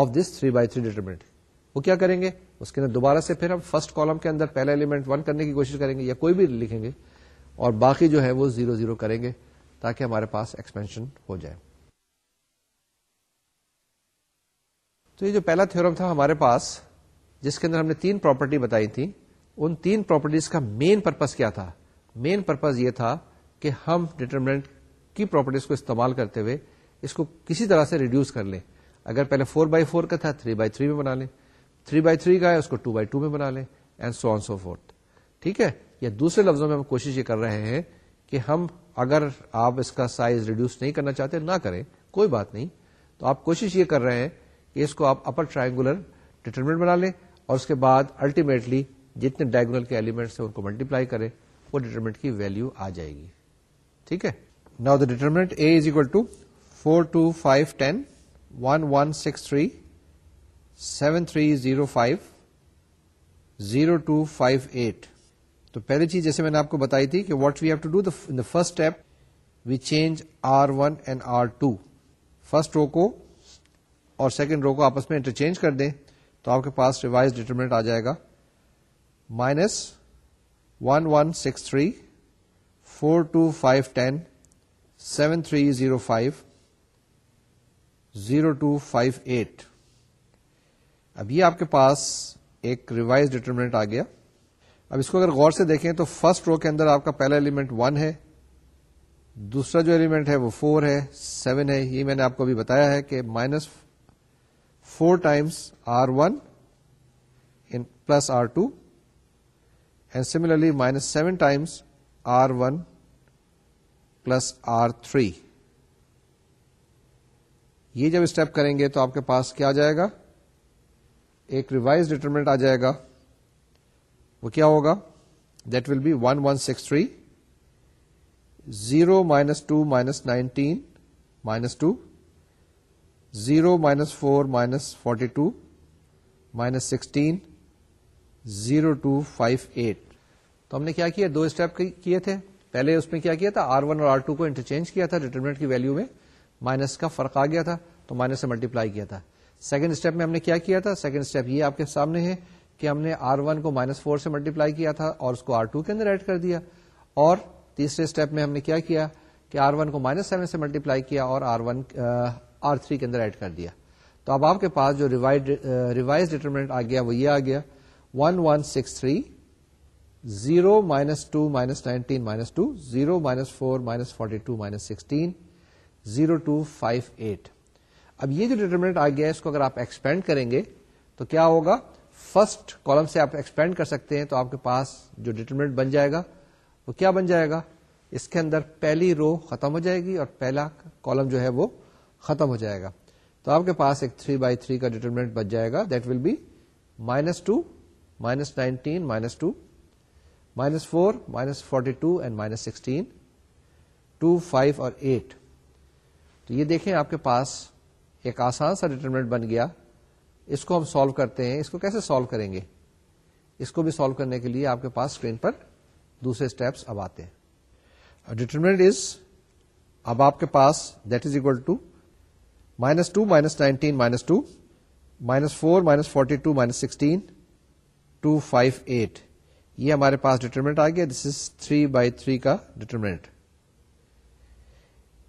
of this three by three determinant وہ کیا کریں گے؟ اس کے اندر دوبارہ سے پھر ہم فرسٹ کالم کے اندر پہلا ایلیمنٹ ون کرنے کی کوشش کریں گے یا کوئی بھی لکھیں گے اور باقی جو ہے وہ زیرو زیرو کریں گے تاکہ ہمارے پاس ایکسپینشن ہو جائے۔ تو یہ جو پہلا تھورم تھا ہمارے پاس، جس کے اندر ہم نے تین پراپرٹی بتائی تھی، ان تین پراپرٹیز کا مین پرپز کیا تھا؟ مین پرپز یہ تھا کہ ہم ڈیٹرمنٹ کی پراپرٹیز کو استعمال کرتے ہوئے اس کو کسی طرح سے ریڈیوس کر لیں۔ اگر پہلے فور بائی فور کا تھا، تھری بائی تھری میں بنا لیں۔ تھری بائی تھری کا ہے، اس کو ٹو بائی ٹو میں بنا لیں۔ And so on so forth ٹھیک ہے؟ یا دوسرے لفظوں میں ہم کوشش یہ کر رہے ہیں کہ ہم اگر آپ اس کا سائز ریڈیوس نہیں کرنا چاہتے، نہ کریں، کوئی بات نہیں۔ تو آپ کوشش یہ کر رہے ہیں کہ اس کو آپ اپر ٹرائنگولر ڈیٹرمنٹ بنا لیں اور اس کے بعد الٹیمیٹلی جتنے ڈائگنل کے ایلیمنٹس ہیں ان کو ملٹیپلائی کریں، وہ ڈیٹرمنٹ کی ویلو آ جائے گی۔ ٹھیک ہے؟ نا the determinant A is equal to four two five ten one one six three seven three zero five zero two five eight تو پہلی چیز جیسے میں نے آپ کو بتائی تھی کہ what we have to do the first step we change R one and R two first row کو اور سیکنڈ رو کو آپس میں انٹرچینج کر دیں تو آپ کے پاس ریوائز ڈیٹرمنٹ آ جائے گا. Minus one one six three four two five ten seven three zero five zero two five eight. اب یہ آپ کے پاس ایک ریوائز ڈیٹرمنٹ آ گیا۔ اب اس کو اگر غور سے دیکھیں تو فرسٹ رو کے اندر آپ کا پہلا ایلیمنٹ ون ہے، دوسرا جو ایلیمنٹ ہے وہ فور ہے، سیون ہے۔ یہ میں نے آپ کو ابھی بتایا ہے کہ minus four times R one plus R two and similarly minus seven times R one plus R three یہ جب اسٹیپ کریں گے تو آپ کے پاس کیا جائے گا؟ ایک ریوائز ڈیٹرمنٹ آ جائے گا۔ وہ کیا ہوگا؟ That will be one one six three zero minus two minus nineteen minus two zero minus four minus forty two minus sixteen zero two five eight تو ہم نے کیا کیا؟ دو اسٹیپ کیے تھے۔ پہلے اس میں کیا کیا تھا؟ آر ون اور آر ٹو کو انٹرچینج کیا تھا ڈیٹرمنٹ کی ویلو میں۔ مائنس کا فرق آ گیا تھا تو مائنس سے ملٹیپلائی کیا تھا۔ سیکنڈ اسٹیپ میں ہم نے کیا کیا تھا؟ سیکنڈ اسٹیپ یہ آپ کے سامنے ہے کہ ہم نے آر ون کو مائنس فور سے ملٹیپلائی کیا تھا اور اس کو آر ٹو کے اندر ایڈ کر دیا۔ اور تیسرے اسٹیپ میں ہم نے کیا کیا کہ آر ون کو مائنس سیون سے ملٹیپلائی کیا اور آر ون آر تھری کے اندر ایڈ کر دیا۔ تو اب آپ کے پاس جو ریوائز ڈیٹرمنٹ آ گیا وہ یہ آ گیا۔ One one six three zero minus two minus nineteen minus two zero minus four minus forty two minus sixteen zero two five eight اب یہ جو ڈیٹرمنٹ آ گیا اس کو اگر آپ ایکسپینڈ کریں گے، تو کیا ہوگا؟ فرسٹ کالم سے آپ ایکسپینڈ کر سکتے ہیں، تو آپ کے پاس جو ڈیٹرمنٹ بن جائے گا، وہ کیا بن جائے گا؟ اس کے اندر پہلی رو ختم ہو جائے گی اور پہلا کالم جو ہے وہ ختم ہو جائے گا۔ تو آپ کے پاس ایک تھری بائی تھری کا ڈیٹرمنٹ بچ جائے گا that will be minus two minus nineteen minus two minus four minus forty two and minus sixteen two five اور ایٹ تو یہ دیکھیں آپ کے پاس ایک آسان سا ڈیٹرمنٹ بن گیا۔ اس کو ہم سالو کرتے ہیں۔ اس کو کیسے سالو کریں گے؟ اس کو بھی سالو کرنے کے لیے آپ کے پاس اسکرین پر دوسرے اسٹیپس اب آتے ہیں۔ ڈیٹرمنٹ از اب آپ کے پاس that is equal to minus two minus nineteen minus two minus four minus forty two minus sixteen two five eight یہ ہمارے پاس ڈیٹرمنٹ آ گیا۔ This is three by three کا ڈیٹرمنٹ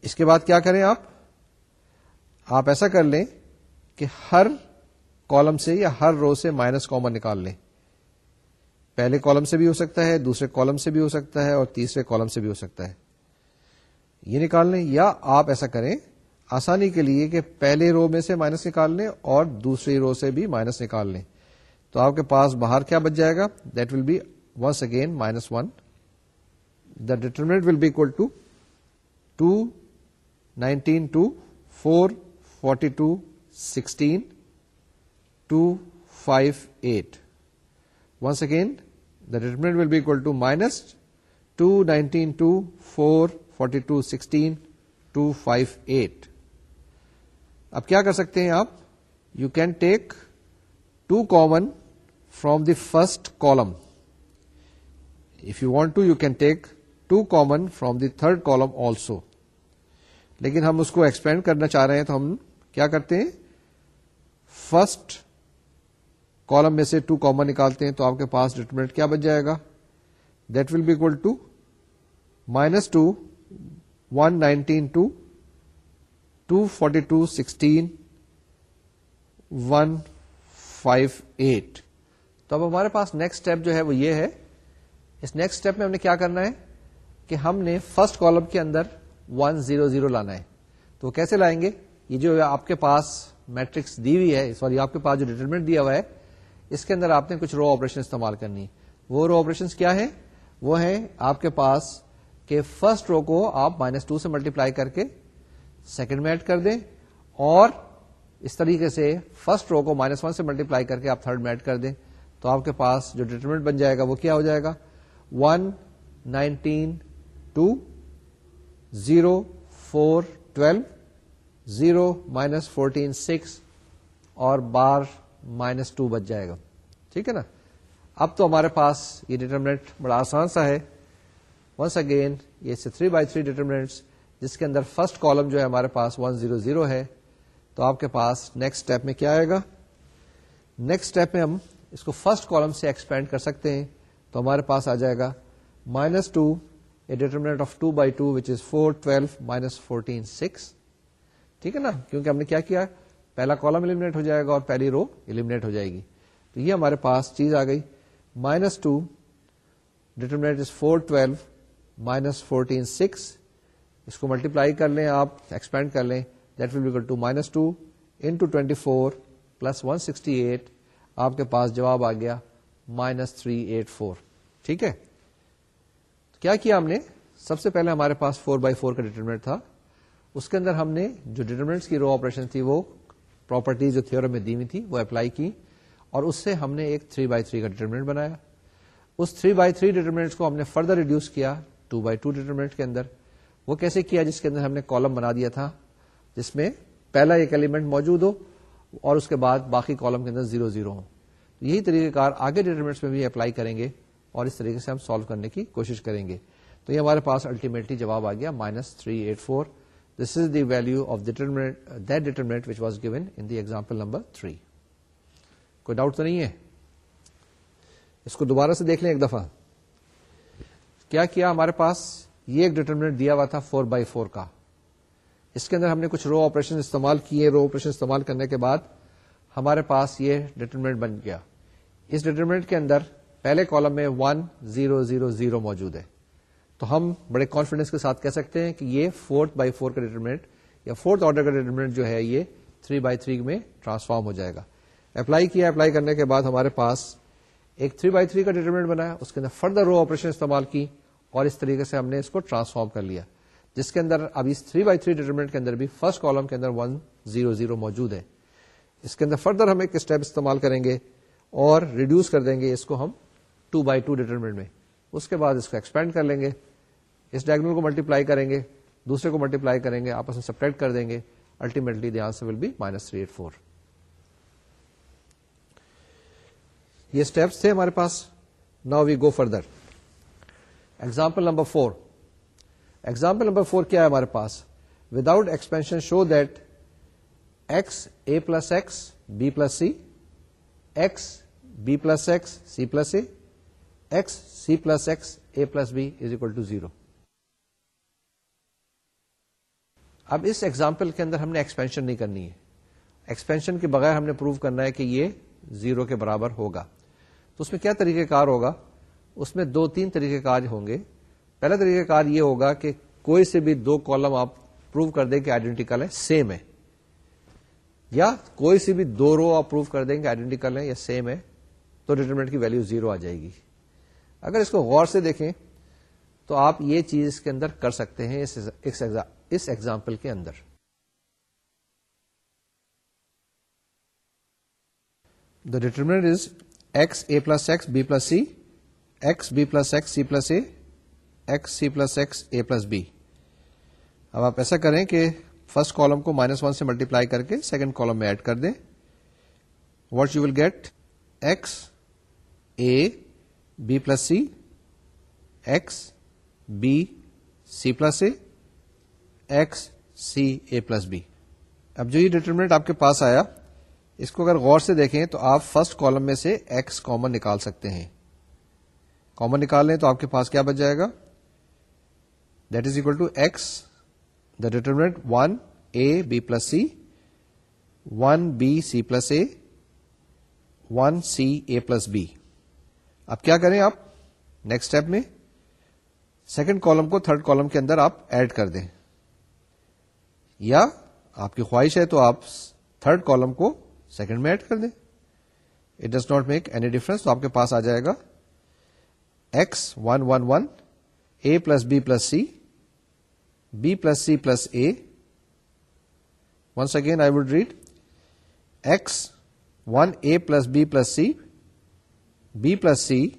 اس کے بعد کیا کریں آپ؟ آپ ایسا کر لیں کہ ہر کالم سے یا ہر رو سے مائنس کامن نکال لیں۔ پہلے کالم سے بھی ہو سکتا ہے، دوسرے کالم سے بھی ہو سکتا ہے اور تیسرے کالم سے بھی ہو سکتا ہے۔ یہ نکال لیں یا آپ ایسا کریں، آسانی کے لیے کہ پہلے رو میں سے مائنس نکال لیں اور دوسری رو سے بھی مائنس نکال لیں۔ تو آپ کے پاس باہر کیا بچ جائے گا؟ That will be once again minus one the determinant will be equal to two nineteen two four forty two sixteen two five eight. Once again the determinant will be equal to minus two nineteen two four forty two sixteen two five eight. اب کیا کر سکتے ہیں آپ؟ You can take two common from the first column if you want to you can take two common from the third column also لیکن ہم اس کو ایکسپینڈ کرنا چاہ رہے ہیں تو ہم کیا کرتے ہیں؟ فرسٹ کالم میں سے ٹو کامن نکالتے ہیں تو آپ کے پاس ڈیٹرمنٹ کیا بچ جائے گا؟ That will be equal to minus two one nineteen two two forty two sixteen one five eight تو اب ہمارے پاس نیکسٹ اسٹیپ جو ہے وہ یہ ہے۔ اس نیکسٹ اسٹیپ میں ہم نے کیا کرنا ہے؟ کہ ہم نے فرسٹ کالم کے اندر ون زیرو زیرو لانا ہے۔ تو کیسے لائیں گے؟ یہ جو آپ کے پاس میٹرکس دی ہوئی ہے، سوری، آپ کے پاس جو ڈیٹرمنٹ دیا ہوا ہے، اس کے اندر آپ نے کچھ رو آپریشن استعمال کرنی وہ رو آپریشن کیا ہے وہ ہے آپ کے پاس کہ فرسٹ رو کو آپ مائنس ٹو سے ملٹیپلائی کر کے سیکنڈ میں ایڈ کر دیں اور اس طریقے سے فرسٹ رو کو مائنس ون سے ملٹیپلائی کر کے آپ تھرڈ میں ایڈ کر دیں۔ تو آپ کے پاس جو ڈیٹرمنٹ بن جائے گا، وہ کیا ہو جائے گا؟ One nineteen two zero four twelve, zero minus fourteen six, اور بار مائنس ٹو بچ جائے گا۔ ٹھیک ہے نا؟ اب تو ہمارے پاس یہ ڈیٹرمنٹ بڑا آسان سا ہے۔ ونس اگین یہ تھری بائی تھری ڈیٹرمنٹس جس کے اندر فرسٹ کالم جو ہے ہمارے پاس ون زیرو زیرو ہے۔ تو آپ کے پاس نیکسٹ اسٹیپ میں کیا آئے گا؟ نیکسٹ اسٹیپ میں ہم اس کو فرسٹ کالم سے ایکسپینڈ کر سکتے ہیں۔ تو ہمارے پاس آ جائے گا۔ Minus two determinant of two by two which is four twelve minus fourteen six ٹھیک ہے نا؟ کیونکہ ہم نے کیا کیا؟ پہلا کالم ایلیمنیٹ ہو جائے گا اور پہلی رو ایلیمنیٹ ہو جائے گی. تو یہ ہمارے پاس چیز آ گئی. Minus two determinant is four twelve minus fourteen six اس کو ملٹیپلائی کر لیں آپ ایکسپینڈ کر لیں. That will two minus two into twenty four plus one sixty eight آپ کے پاس جواب آ گیا مائنس تھری ایٹ فور ٹھیک ہے؟ کیا کیا ہم نے؟ سب سے پہلے ہمارے پاس فور بائی فور کا ڈیٹرمنٹ تھا۔ اس کے اندر ہم نے جو ڈیٹرمنٹس کی رو آپریشن تھی، وہ پراپرٹیز جو تھیورم میں دی ہوئی تھی، وہ اپلائی کی۔ اور اس سے ہم نے ایک تھری بائی تھری کا ڈیٹرمنٹ بنایا۔ اس تھری بائی تھری ڈیٹرمنٹ کو ہم نے فردر ریڈیوس کیا ٹو بائی ٹو ڈیٹرمنٹ کے اندر۔ وہ کیسے کیا؟ جس کے اندر ہم نے کالم بنا دیا تھا، جس میں پہلا ایک ایلیمنٹ موجود ہو اور اس کے بعد باقی کالم کے اندر زیرو زیرو ہو یہی طریقہ کار آگے ڈیٹرمنٹس میں بھی اپلائی کریں گے۔ اور اس طریقے سے ہم سالو کرنے کی کوشش کریں گے۔ تو یہ ہمارے پاس الٹیمیٹلی جواب آ گیا minus three eight four this is the value of that determinant which was given in the example number three کوئی ڈاؤٹ تو نہیں ہے؟ اس کو دوبارہ سے دیکھ لیں ایک دفعہ۔ کیا کیا ہمارے پاس یہ ایک ڈیٹرمنٹ دیا ہوا تھا فور بائی فور کا؟ اس کے اندر ہم نے کچھ رو آپریشن استعمال کیے۔ رو آپریشن استعمال کرنے کے بعد ہمارے پاس یہ ڈیٹرمنٹ بن گیا۔ اس ڈیٹرمنٹ کے اندر پہلے کالم میں ون زیرو زیرو زیرو موجود ہے۔ تو ہم بڑے کانفیڈینس کے ساتھ کہہ سکتے ہیں کہ یہ فورتھ بائی فور کا ڈیٹرمنٹ یا فورتھ آرڈر کا ڈیٹرمنٹ جو ہے یہ تھری بائی تھری میں ٹرانسفارم ہو جائے گا۔ اپلائی کیا اپلائی کرنے کے بعد ہمارے پاس ایک تھری بائی تھری کا ڈیٹرمنٹ بنایا اس کے اندر فردر رو آپریشن استعمال کی اور اس طریقے سے ہم نے اس کو ٹرانسفارم کر لیا۔ جس کے اندر اب اس تھری بائی تھری ڈیٹرمنٹ کے اندر بھی فرسٹ کالم کے اندر ون زیرو زیرو موجود ہے۔ اس کے اندر فردر ہم ایک اسٹیپ استعمال کریں گے اور ریڈیوس کر دیں گے، اس کو ہم ٹو بائی ٹو ڈیٹرمنٹ میں اس کے بعد اس کو ایکسپینڈ کر لیں گے، اس ڈائگنل کو ملٹیپلائی کریں گے، دوسرے کو ملٹیپلائی کریں گے، آپس میں سپریٹ کر دیں گے ultimately the answer will be minus three eight four یہ اسٹیپس تھے ہمارے پاس now we go further example number four example number four کیا ہے ہمارے پاس؟ Without expansion show that x a plus x b plus c x b plus x c plus a x c plus x a plus b is equal to zero اب اس ایگزامپل کے اندر ہم نے ایکسپینشن نہیں کرنی ہے۔ ایکسپینشن کے بغیر ہم نے پروو کرنا ہے کہ یہ زیرو کے برابر ہوگا۔ تو اس میں کیا طریقہ کار ہوگا؟ اس میں دو تین طریقہ کار ہوں گے۔ پہلا طریقہ کار یہ ہوگا کہ کوئی سے بھی دو کالم آپ پروو کر دیں کہ آئیڈینٹیکل ہے سیم ہے۔ یا کوئی سی بھی دو رو آپ پروو کر دیں کہ آئیڈینٹیکل ہے یا سیم ہے، تو ڈیٹرمنٹ کی ویلو زیرو آ جائے گی۔ اگر اس کو غور سے دیکھیں تو آپ یہ چیز اس کے اندر کر سکتے ہیں اس ایگزامپل کے اندر۔ The determinant is x a plus x b plus c x b plus x c plus a x c plus x a plus b اب آپ ایسا کریں کہ فرسٹ کالم کو مائنس ون سے ملٹیپلائی کر کے سیکنڈ کالم میں ایڈ کر دیں۔ What you will get x a b plus c x b c plus a x c a plus b اب جو یہ ڈیٹرمنٹ آپ کے پاس آیا، اس کو اگر غور سے دیکھیں تو آپ فرسٹ کالم میں سے ایکس کامن نکال سکتے ہیں. کامن نکال لیں تو آپ کے پاس کیا بچ جائے گا؟ That is equal to x the determinant one a b plus c one b c plus a one c a plus b اب کیا کریں آپ؟ نیکسٹ اسٹیپ میں سیکنڈ کالم کو تھرڈ کالم کے اندر آپ ایڈ کر دیں۔ یا آپ کی خواہش ہے تو آپ تھرڈ کالم کو سیکنڈ میں ایڈ کر دیں۔ It does not make any difference تو آپ کے پاس آ جائے گا۔ X one one one a plus b plus c b plus c plus a once again I would read x one a plus b plus c b plus c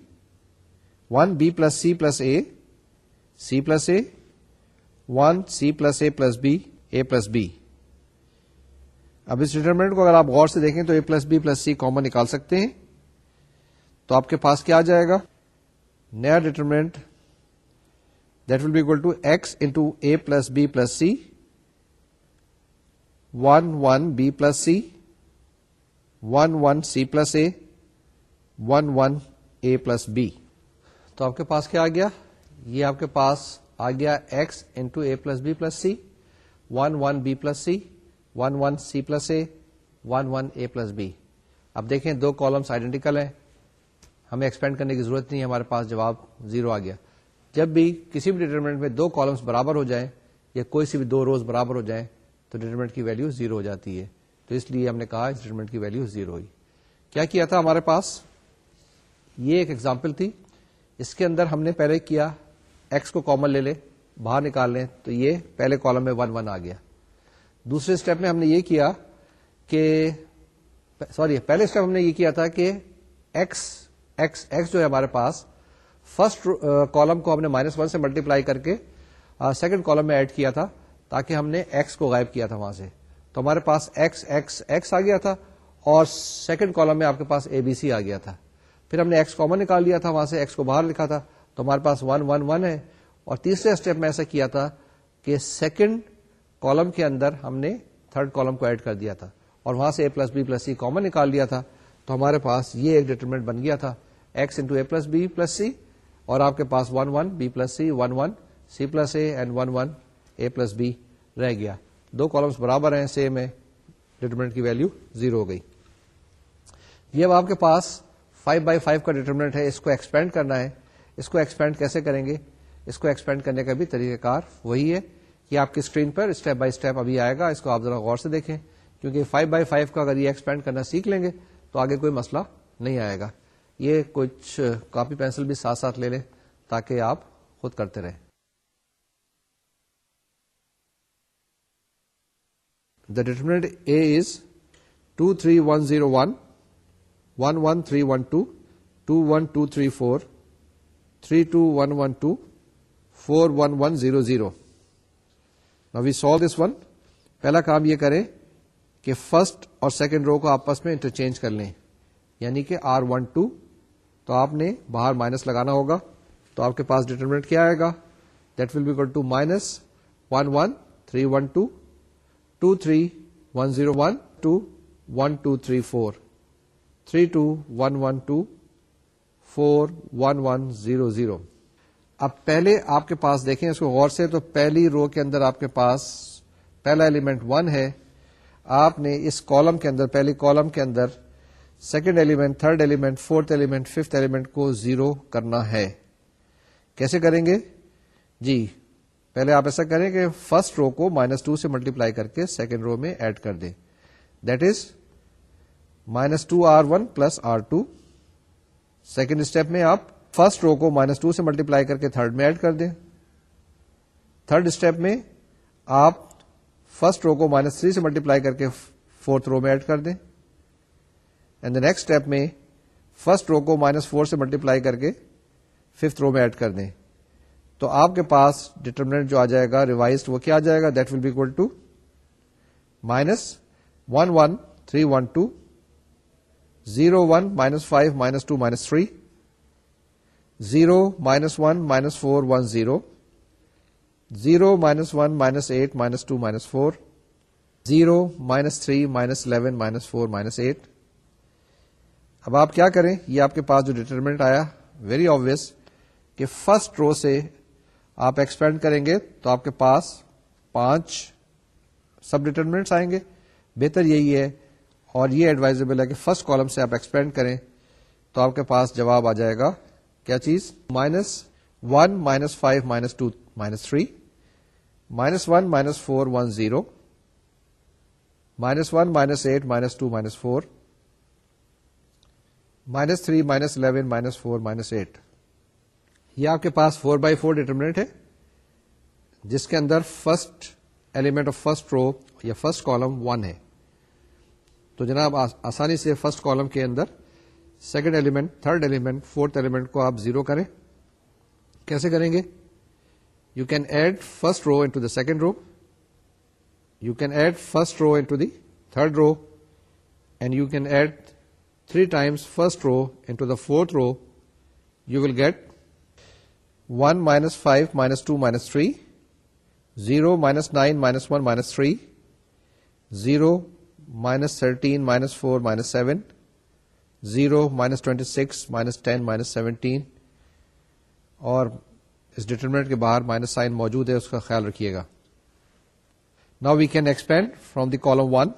one b plus c plus a c plus a one c plus a plus b a plus b اب اس ڈیٹرمنٹ کو اگر آپ غور سے دیکھیں تو a plus b plus c common نکال سکتے ہیں۔ تو آپ کے پاس کیا آ جائے گا؟ نیا determinant that will be equal to x into a plus b plus c one one b plus c one one c plus a one one a plus b تو آپ کے پاس کیا آ گیا؟ یہ آپ کے پاس آ گیا x into a plus b plus c one one b plus c one one c plus a one one a plus b اب دیکھیں دو کالمس آئیڈینٹیکل ہیں۔ ہمیں ایکسپینڈ کرنے کی ضرورت نہیں، ہمارے پاس جواب زیرو آ گیا۔ جب بھی کسی بھی ڈیٹرمنٹ میں دو کالمس برابر ہو جائیں یا کوئی سی بھی دو روز برابر ہو جائیں، تو ڈیٹرمنٹ کی ویلو زیرو ہو جاتی ہے۔ تو اس لیے ہم نے کہا اس ڈیٹرمنٹ کی ویلو زیرو ہوئی۔ کیا کیا تھا ہمارے پاس؟ یہ ایک ایگزامپل تھی۔ اس کے اندر ہم نے پہلے کیا ایکس کو کامن لے لیں باہر نکال لیں تو یہ پہلے کالم میں ون ون آ گیا۔ دوسرے اسٹیپ میں ہم نے یہ کیا کہ سوری پہلے اسٹیپ ہم نے یہ کیا تھا کہ ایکس ایکس ایکس جو ہے ہمارے پاس فرسٹ کالم کو ہم نے مائنس ون سے ملٹیپلائی کر کے سیکنڈ کالم میں ایڈ کیا تھا تاکہ ہم نے ایکس کو غائب کیا تھا وہاں سے۔ تو ہمارے پاس ایکس ایکس ایکس آ گیا تھا اور سیکنڈ کالم میں آپ کے پاس اے بی سی آ گیا تھا۔ پھر ہم نے ایکس کامن نکال لیا تھا، وہاں سے ایکس کو باہر لکھا تھا۔ تو ہمارے پاس ون ون ون ہے۔ اور تیسرے اسٹیپ میں ایسا کیا تھا کہ سیکنڈ کالم کے اندر ہم نے تھرڈ کالم کو ایڈ کر دیا تھا۔ اور وہاں سے a plus b plus c common نکال لیا تھا۔ تو ہمارے پاس یہ ایک ڈیٹرمنٹ بن گیا تھا۔ X into a plus b plus c اور آپ کے پاس one one b plus c one one c plus a and one one a plus b رہ گیا۔ دو کالمس برابر ہیں سیم ہے۔ ڈیٹرمنٹ کی ویلو زیرو ہو گئی۔ یہ اب آپ کے پاس فائیو بائی فائیو کا ڈیٹرمنٹ ہے، اس کو ایکسپینڈ کرنا ہے. اس کو ایکسپینڈ کیسے کریں گے؟ اس کو ایکسپینڈ کرنے کا بھی طریقہ کار وہی ہے یہ آپ کی اسکرین پر اسٹیپ بائی اسٹیپ ابھی آئے گا، اس کو آپ ذرا غور سے دیکھیں. کیونکہ فائیو بائی فائیو کا اگر یہ ایکسپینڈ کرنا سیکھ لیں گے تو آگے کوئی مسئلہ نہیں آئے گا. یہ کچھ کاپی پینسل بھی ساتھ ساتھ لے لیں تاکہ آپ خود کرتے رہیں. The determinant A is two three one zero one one one three one two two one two three four three two one one two four one one zero zero we so this one پہلا کام یہ کریں کہ فرسٹ اور سیکنڈ رو کو آپس میں انٹرچینج کر لیں یعنی کہ آر ون ٹو تو آپ نے باہر مائنس لگانا ہوگا تو آپ کے پاس ڈیٹرمنٹ کیا آئے گا that will be two minus one one three one two two three one zero one two one two three four three two one one two four one one zero zero اب پہلے آپ کے پاس دیکھیں اس کو غور سے، تو پہلی رو کے اندر آپ کے پاس پہلا ایلیمنٹ ون ہے۔ آپ نے اس کالم کے اندر، پہلی کالم کے اندر second element third element fourth element fifth element کو زیرو کرنا ہے۔ کیسے کریں گے؟ جی پہلے آپ ایسا کریں کہ فرسٹ رو کو مائنس ٹو سے ملٹیپلائی کر کے سیکنڈ رو میں ایڈ کر دیں۔ That is minus two R one plus R two second step میں آپ فرسٹ رو کو مائنس ٹو سے ملٹیپلائی کر کے تھرڈ میں ایڈ کر دیں. تھرڈ اسٹیپ میں آپ فرسٹ رو کو مائنس تھری سے ملٹیپلائی کر کے فورتھ رو میں ایڈ کر دیں. اینڈ دا نیکسٹ اسٹیپ میں فرسٹ رو کو مائنس فور سے ملٹیپلائی کر کے ففتھ رو میں ایڈ کر دیں. تو آپ کے پاس ڈیٹرمنٹ جو آ جائے گا ریوائز وہ کیا آ جائے گا? That will be equal to minus one one three one two zero one minus five minus two minus three zero minus one minus four one zero zero minus one minus eight minus two minus four zero minus three minus eleven minus four minus eight اب آپ کیا کریں؟ یہ آپ کے پاس جو ڈیٹرمنٹ آیا ویری آبیس کہ فرسٹ رو سے آپ ایکسپینڈ کریں گے تو آپ کے پاس پانچ سب ڈیٹرمنٹس آئیں گے. بہتر یہی ہے اور یہ ایڈوائزبل ہے کہ فرسٹ کالم سے آپ ایکسپینڈ کریں تو آپ کے پاس جواب آ جائے گا۔ کیا چیز؟ Minus one minus five minus two minus three minus one minus four one zero minus one minus eight minus two minus four minus three minus eleven minus four minus eight یہ آپ کے پاس فور بائی فور ڈیٹرمنٹ ہے، جس کے اندر first element of first row یا فرسٹ کالم ون ہے۔ تو جناب آسانی سے فرسٹ کالم کے اندر second element third element fourth element کو آپ زیرو کریں۔ کیسے کریں گے؟ You can add first row into the second row you can add first row into the third row and you can add three times first row into the fourth row you will get one minus five minus two minus three zero minus nine minus one minus three zero minus thirteen minus four minus seven zero minus twenty six minus ten minus seventeen اور اس ڈیٹرمنٹ کے باہر مائنس سائن موجود ہے، اس کا خیال رکھیے گا۔ Now we can expand from the column one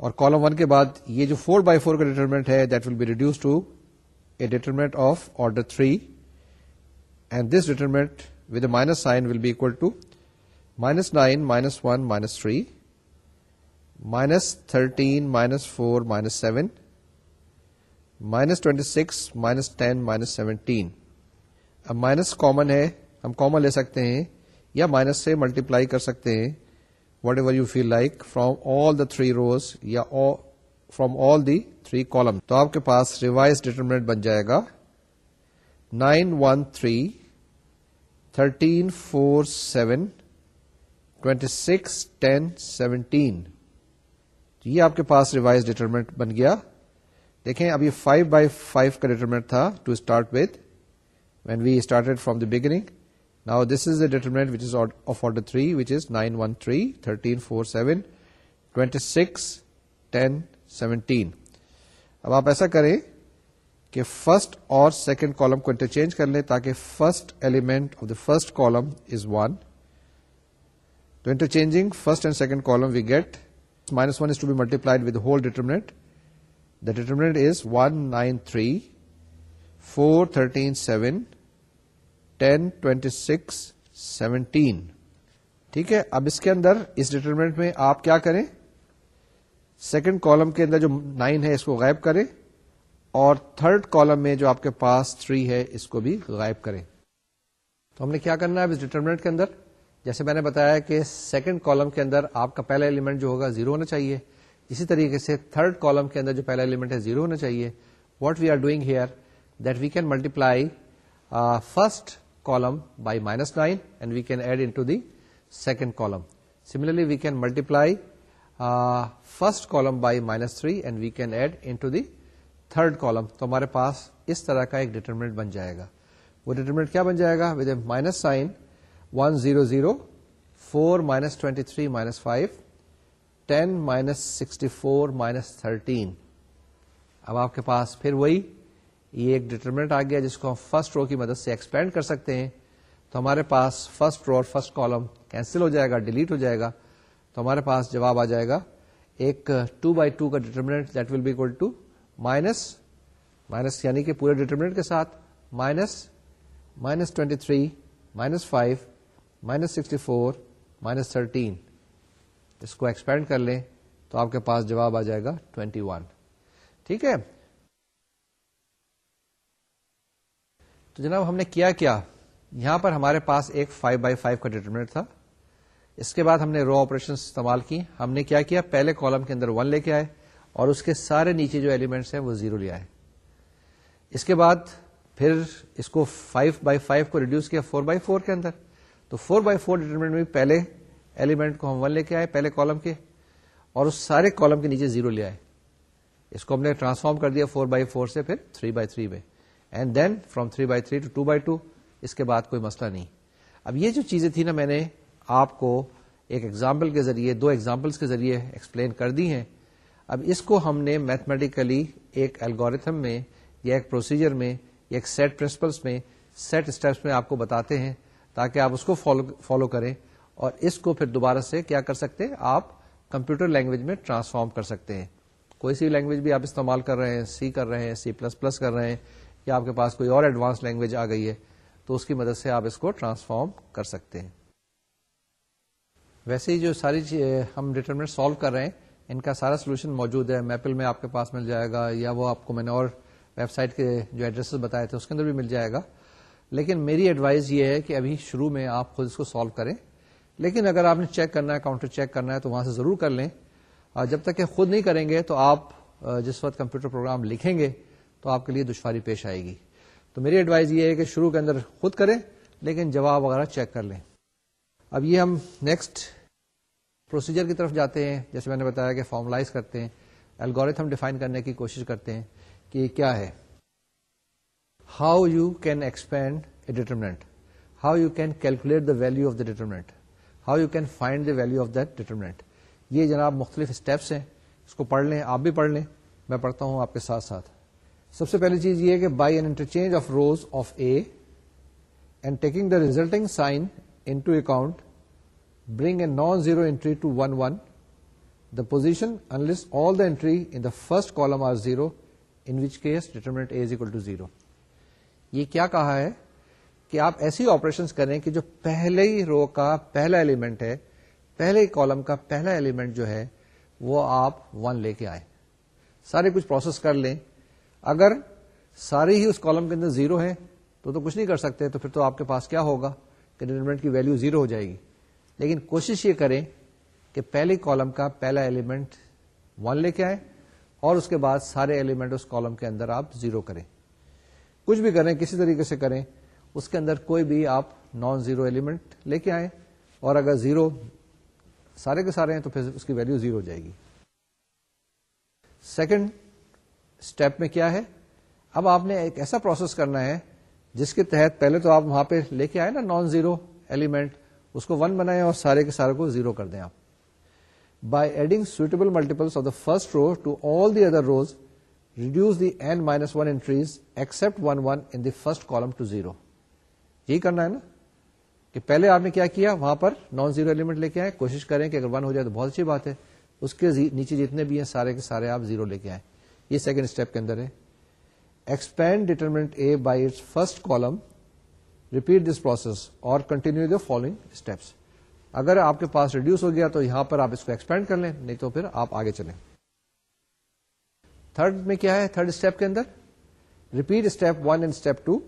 اور کالم ون کے بعد یہ جو فور بائی فور کا ڈیٹرمنٹ ہے that will be reduce to a determinant of order three and this determinant with minus sign will be equal to minus nine minus one minus three minus thirteen minus four minus seven minus twenty six minus ten minus seventeen اب مائنس کامن ہے، ہم کامن لے سکتے ہیں یا مائنس سے ملٹیپلائی کر سکتے ہیں whatever you feel like from all the three rows یا from all the three column تو آپ کے پاس ریوائز ڈیٹرمنٹ بن جائے گا. Nine one three thirteen four seven twenty six ten seventeen یہ آپ کے پاس ریوائز ڈیٹرمنٹ بن گیا۔ دیکھیں ابھی فائیو بائی فائیو کا ڈیٹرمنٹ تھا to start with when we started from the beginning Now this is the determinant which is of order 3, which is 9, 1, 3, 13, 4, 7, 26, 10, 17. اب آپ ایسا کریں کہ فرسٹ اور سیکنڈ کالم کو انٹرچینج کر لیں تاکہ first element of the first column is one تو interchanging first and second column we get minus one is to be multiplied with whole determinant the determinant is one nine three four thirteen seven ten twenty six seventeen ٹھیک ہے؟ اب اس کے اندر اس ڈیٹرمنٹ میں آپ کیا کریں؟ سیکنڈ کالم کے اندر جو نائن ہے، اس کو غائب کریں اور تھرڈ کالم میں جو آپ کے پاس تھری ہے، اس کو بھی غائب کریں۔ تو ہم نے کیا کرنا ہے اس ڈیٹرمنٹ کے اندر؟ جیسے میں نے بتایا کہ سیکنڈ کالم کے اندر آپ کا پہلا ایلیمنٹ جو ہوگا زیرو ہونا چاہیے اسی طریقے سے تھرڈ کالم کے اندر جو پہلا ایلیمنٹ ہے زیرو ہونا چاہیے what we are doing here that we can multiply first column by minus 9 and we can add into the second column. Similarly, we can multiply uh, first column by minus 3 and we can add into the third column. تو ہمارے پاس اس طرح کا ایک ڈیٹرمنٹ بن جائے گا وہ ڈیٹرمنٹ کیا بن جائے گا with a minus sign one zero zero four minus twenty three minus five ten minus sixty four minus thirteen اب آپ کے پاس پھر وہی یہ ایک ڈیٹرمنٹ آ گیا جس کو ہم فرسٹ رو کی مدد سے ایکسپینڈ کر سکتے ہیں. تو ہمارے پاس فرسٹ رو اور فرسٹ کالم کینسل ہو جائے گا ڈیلیٹ ہو جائے گا. تو ہمارے پاس جواب آ جائے گا ایک ٹو بائی ٹو کا determinant that will be equal to minus minus یعنی کہ پورے ڈیٹرمنٹ کے ساتھ minus minus twenty three minus five minus sixty four, minus thirteen. اس کو ایکسپینڈ کر لیں تو آپ کے پاس جواب آ جائے گا ٹوینٹی ون۔ ٹھیک ہے؟ تو جناب ہم نے کیا کیا؟ یہاں پر ہمارے پاس ایک فائیو بائی فائیو کا ڈیٹرمنٹ تھا۔ اس کے بعد ہم نے رو آپریشن استعمال کی۔ ہم نے کیا کیا؟ پہلے کالم کے اندر ون لے کے آئے اور اس کے سارے نیچے جو ایلیمنٹس ہیں وہ زیرو لے آئے۔ اس کے بعد پھر اس کو فائیو بائی فائیو کو ریڈیوس کیا فور بائی فور کے اندر۔ تو فور بائی فور ڈیٹرمنٹ میں پہلے ایلیمنٹ کو ہم ون لے کے آئے، پہلے کالم کے، اور اس سارے کالم کے نیچے زیرو لے آئے۔ اس کو ہم نے ٹرانسفارم کر دیا فور بائی فور سے، پھر تھری بائی تھری میں۔ And then from three by three to two by two اس کے بعد کوئی مسئلہ نہیں۔ اب یہ جو چیزیں تھی نا، میں نے آپ کو ایک ایگزامپل کے ذریعے، دو ایگزامپلس کے ذریعے ایکسپلین کر دی ہیں۔ اب اس کو ہم نے میتھمیٹیکلی ایک الگوریتھم میں یا ایک پروسیجر میں یا ایک سیٹ پرنسپلس میں سیٹ اسٹیپس میں آپ کو بتاتے ہیں۔ تاکہ آپ اس کو فالو کریں اور اس کو پھر دوبارہ سے کیا کر سکتے ہیں؟ آپ کمپیوٹر لینگویج میں ٹرانسفارم کر سکتے ہیں۔ کوئی سی لینگویج بھی آپ استعمال کر رہے ہیں سی کر رہے ہیں سی پلس پلس کر رہے ہیں، یا آپ کے پاس کوئی اور ایڈوانس لینگویج آ گئی ہے، تو اس کی مدد سے آپ اس کو ٹرانسفارم کر سکتے ہیں۔ ویسے ہی جو ساری ہم ڈیٹرمنٹ سالو کر رہے ہیں، ان کا سارا سولوشن موجود ہے۔ میپل میں آپ کے پاس مل جائے گا، یا وہ آپ کو میں نے اور ویب سائٹ کے جو ایڈریس بتائے تھے، اس کے اندر بھی مل جائے گا۔ لیکن میری ایڈوائز یہ ہے کہ ابھی شروع میں آپ خود اس کو سالو کریں۔ لیکن اگر آپ نے چیک کرنا ہے کاؤنٹر چیک کرنا ہے، تو وہاں سے ضرور کر لیں۔ جب تک کہ خود نہیں کریں گے، تو آپ جس وقت کمپیوٹر پروگرام لکھیں گے، تو آپ کے لیے دشواری پیش آئے گی۔ تو میری ایڈوائز یہ ہے کہ شروع کے اندر خود کریں، لیکن جواب وغیرہ چیک کر لیں۔ اب یہ ہم نیکسٹ پروسیجر کی طرف جاتے ہیں۔ جیسے میں نے بتایا کہ فارملائز کرتے ہیں الگوریتھم ڈیفائن کرنے کی کوشش کرتے ہیں کہ یہ کیا ہے۔ How you can expand a determinant how you can calculate the value of the determinant how you can find the value of that determinant یہ جناب مختلف اسٹیپس ہیں اس کو پڑھ لیں آپ بھی پڑھ لیں میں پڑھتا ہوں آپ کے ساتھ ساتھ سب سے پہلی چیز یہ کہ by an interchange of rows of A and taking the resulting sign into account bring a non zero entry to one one the position unless all the entry in the first column are zero in which case determinant A is equal to zero یہ کیا کہا ہے کہ آپ ایسی آپریشن کریں کہ جو پہلے ہی رو کا پہلا ایلیمنٹ ہے، پہلے ہی کالم کا پہلا ایلیمنٹ جو ہے، وہ آپ ون لے کے آئے سارے کچھ پروسیس کر لیں۔ اگر ساری ہی اس کالم کے اندر زیرو ہے، تو تو کچھ نہیں کر سکتے، تو پھر تو آپ کے پاس کیا ہوگا؟ کہ ڈیٹرمنٹ کی ویلو زیرو ہو جائے گی۔ لیکن کوشش یہ کریں کہ پہلے کالم کا پہلا ایلیمنٹ ون لے کے آئے اور اس کے بعد سارے ایلیمنٹ اس کالم کے اندر آپ زیرو کریں۔ کچھ بھی کریں، کسی طریقے سے کریں، اس کے اندر کوئی بھی آپ نان زیرو ایلیمنٹ لے کے آئے اور اگر زیرو سارے کے سارے ہیں تو پھر اس کی ویلو زیرو ہو جائے گی۔ سیکنڈ اسٹیپ میں کیا ہے؟ اب آپ نے ایک ایسا پروسیس کرنا ہے جس کے تحت پہلے تو آپ وہاں پہ لے کے آئے نا نان زیرو ایلیمنٹ اس کو ون بنائے اور سارے کے سارے کو زیرو کر دیں آپ۔ By adding suitable multiples of the first row to all the other rows reduce the n minus one entries except one one in the first column to zero یہی کرنا ہے نا کہ پہلے آپ نے کیا کیا؟ وہاں پر نان زیرو ایلیمنٹ لے کے آئے۔ کوشش کریں کہ اگر ون ہو جائے تو بہت اچھی بات ہے۔ اس کے نیچے جتنے بھی ہیں سارے کے سارے آپ زیرو لے کے آئے یہ سیکنڈ اسٹیپ کے اندر ہے۔ Expand determinant A by its first column repeat this process اور کنٹینیو دا فالوئنگ اسٹیپس اگر آپ کے پاس ریڈیوس ہو گیا تو یہاں پر آپ اس کو ایکسپینڈ کر لیں، نہیں تو پھر آپ آگے چلیں۔ تھرڈ میں کیا ہے? تھرڈ اسٹیپ کے اندر? Repeat step one and step two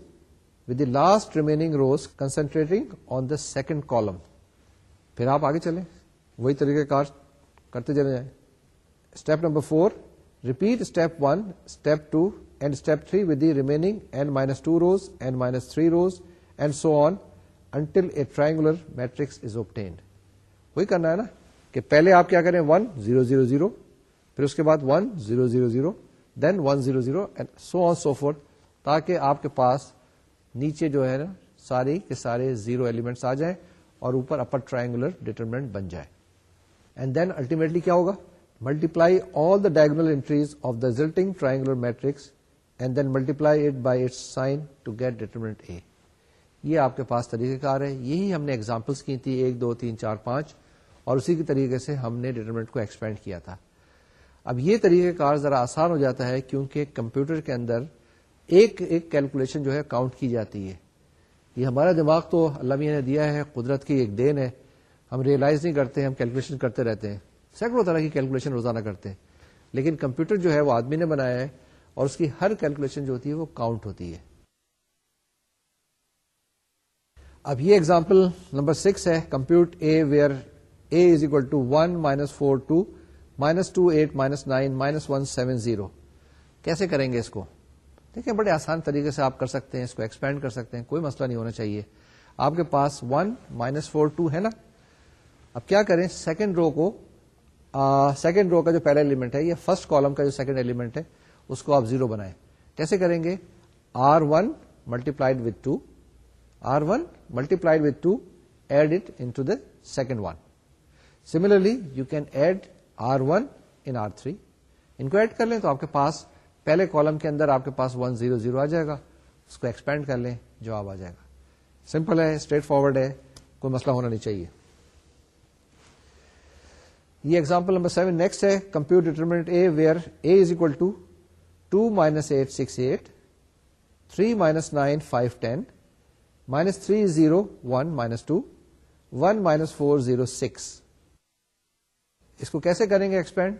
with the last remaining rows concentrating on the second column پھر آپ آگے چلیں. وہی طریقہ کار کرتے چلے جائیں. Step number four repeat step one step two and step three with the remaining and minus two rows and minus three rows and so on until a triangular matrix is obtained وہی کرنا ہے نا کہ پہلے آپ کیا کریں؟ ون زیرو زیرو زیرو پھر اس کے بعد one zero zero zero then one zero zero and so on so forth تاکہ آپ کے پاس نیچے جو ہے نا، سارے کے سارے زیرو ایلیمنٹس آ جائیں اور اوپر اپر ٹرائنگولر ڈیٹرمنٹ بن جائے۔ اینڈ دین الٹیمیٹلی کیا ہوگا؟ Multiply all the diagonal entries of the resulting triangular matrix and then multiply it by its sign to get determinant A یہ آپ کے پاس طریقہ کار ہے۔ یہی ہم نے ایگزامپلس کی تھی، ایک، دو، تین، چار، پانچ، اور اسی کے طریقے سے ہم نے ڈیٹرمنٹ کو ایکسپینڈ کیا تھا۔ اب یہ طریقہ کار ذرا آسان ہو جاتا ہے کیونکہ کمپیوٹر کے اندر ایک ایک کیلکولیشن جو ہے کاؤنٹ کی جاتی ہے۔ یہ ہمارا دماغ تو اللہ میاں نے دیا ہے، قدرت کی ایک دین ہے۔ ہم ریئلائز نہیں کرتے، ہم کیلکولیشن کرتے رہتے ہیں۔ سینکڑوں طرح کی کیلکولیشن روزانہ کرتے ہیں۔ لیکن کمپیوٹر جو ہے وہ آدمی نے بنایا ہے اور اس کی ہر کیلکولیشن جو ہوتی ہے وہ کاؤنٹ ہوتی ہے۔ اب یہ ایگزامپل نمبر سکس ہے۔ Compute A where A is equal to one minus four two minus two eight, minus nine, minus one, seven, zero. کیسے کریں گے اس کو؟ دیکھیں بڑے آسان طریقے سے آپ کر سکتے ہیں، اس کو ایکسپینڈ کر سکتے ہیں، کوئی مسئلہ نہیں ہونا چاہیے۔ آپ کے پاس ون مائنس فور ٹو ہے نا؟ اب کیا کریں؟ سیکنڈ رو کو سیکنڈ رو کا جو پہلا ایلیمنٹ ہے، یہ فرسٹ کالم کا جو سیکنڈ ایلیمنٹ ہے، اس کو آپ زیرو بنائیں۔ کیسے کریں گے؟ R one multiplied with two R one multiplied with two add it into the second one similarly you can add R one in R three. ان کو ایڈ کر لیں تو آپ کے پاس پہلے کالم کے اندر آپ کے پاس ون زیرو زیرو آ جائے گا۔ اس کو ایکسپینڈ کر لیں، جواب آ جائے گا۔ سمپل ہے، اسٹریٹ فارورڈ ہے، کوئی مسئلہ ہونا نہیں چاہیے۔ یہ ایگزامپل نمبر سیون نیکسٹ ہے compute determinant A where A is equal to two minus eight six eight three minus nine five ten minus three zero one minus two one minus four zero six اس کو کیسے کریں گے ایکسپینڈ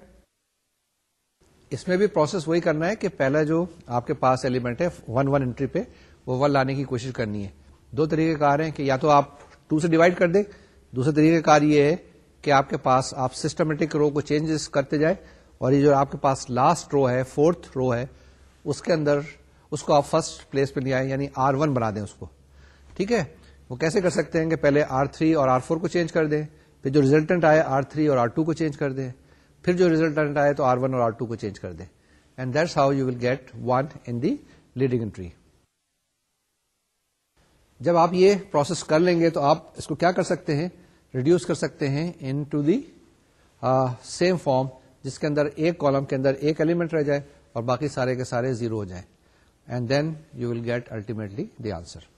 اس میں بھی پروسیس وہی کرنا ہے کہ پہلا جو آپ کے پاس ایلیمنٹ ہے ون ون انٹری پہ، وہ ون لانے کی کوشش کرنی ہے۔ دو طریقے کار ہیں کہ یا تو آپ ٹو سے ڈیوائڈ کر دیں۔ دوسرا طریقہ کار یہ ہے کہ آپ کے پاس آپ سسٹمیٹک رو کو چینجز کرتے جائیں اور یہ جو آپ کے پاس لاسٹ رو ہے فورتھ رو ہے، اس کے اندر اس کو آپ فرسٹ پلیس پہ لے آئے یعنی آر ون بنا دیں اس کو۔ ٹھیک ہے؟ وہ کیسے کر سکتے ہیں کہ پہلے آر تھری اور آر فور کو چینج کر دیں؟ پھر جو ریزلٹنٹ آئے آر تھری اور آر ٹو کو چینج کر دیں پھر جو ریزلٹنٹ آئے تو آر ون اور آر ٹو کو چینج کر دیں and that's how you will get one in the leading entry جب آپ یہ پروسیس کر لیں گے تو آپ اس کو کیا کر سکتے ہیں؟ ریڈیوس کر سکتے ہیں into the same form جس کے اندر ایک کالم کے اندر ایک ایلیمنٹ رہ جائے اور باقی سارے کے سارے زیرو ہو جائیں۔ And then you will get ultimately the answer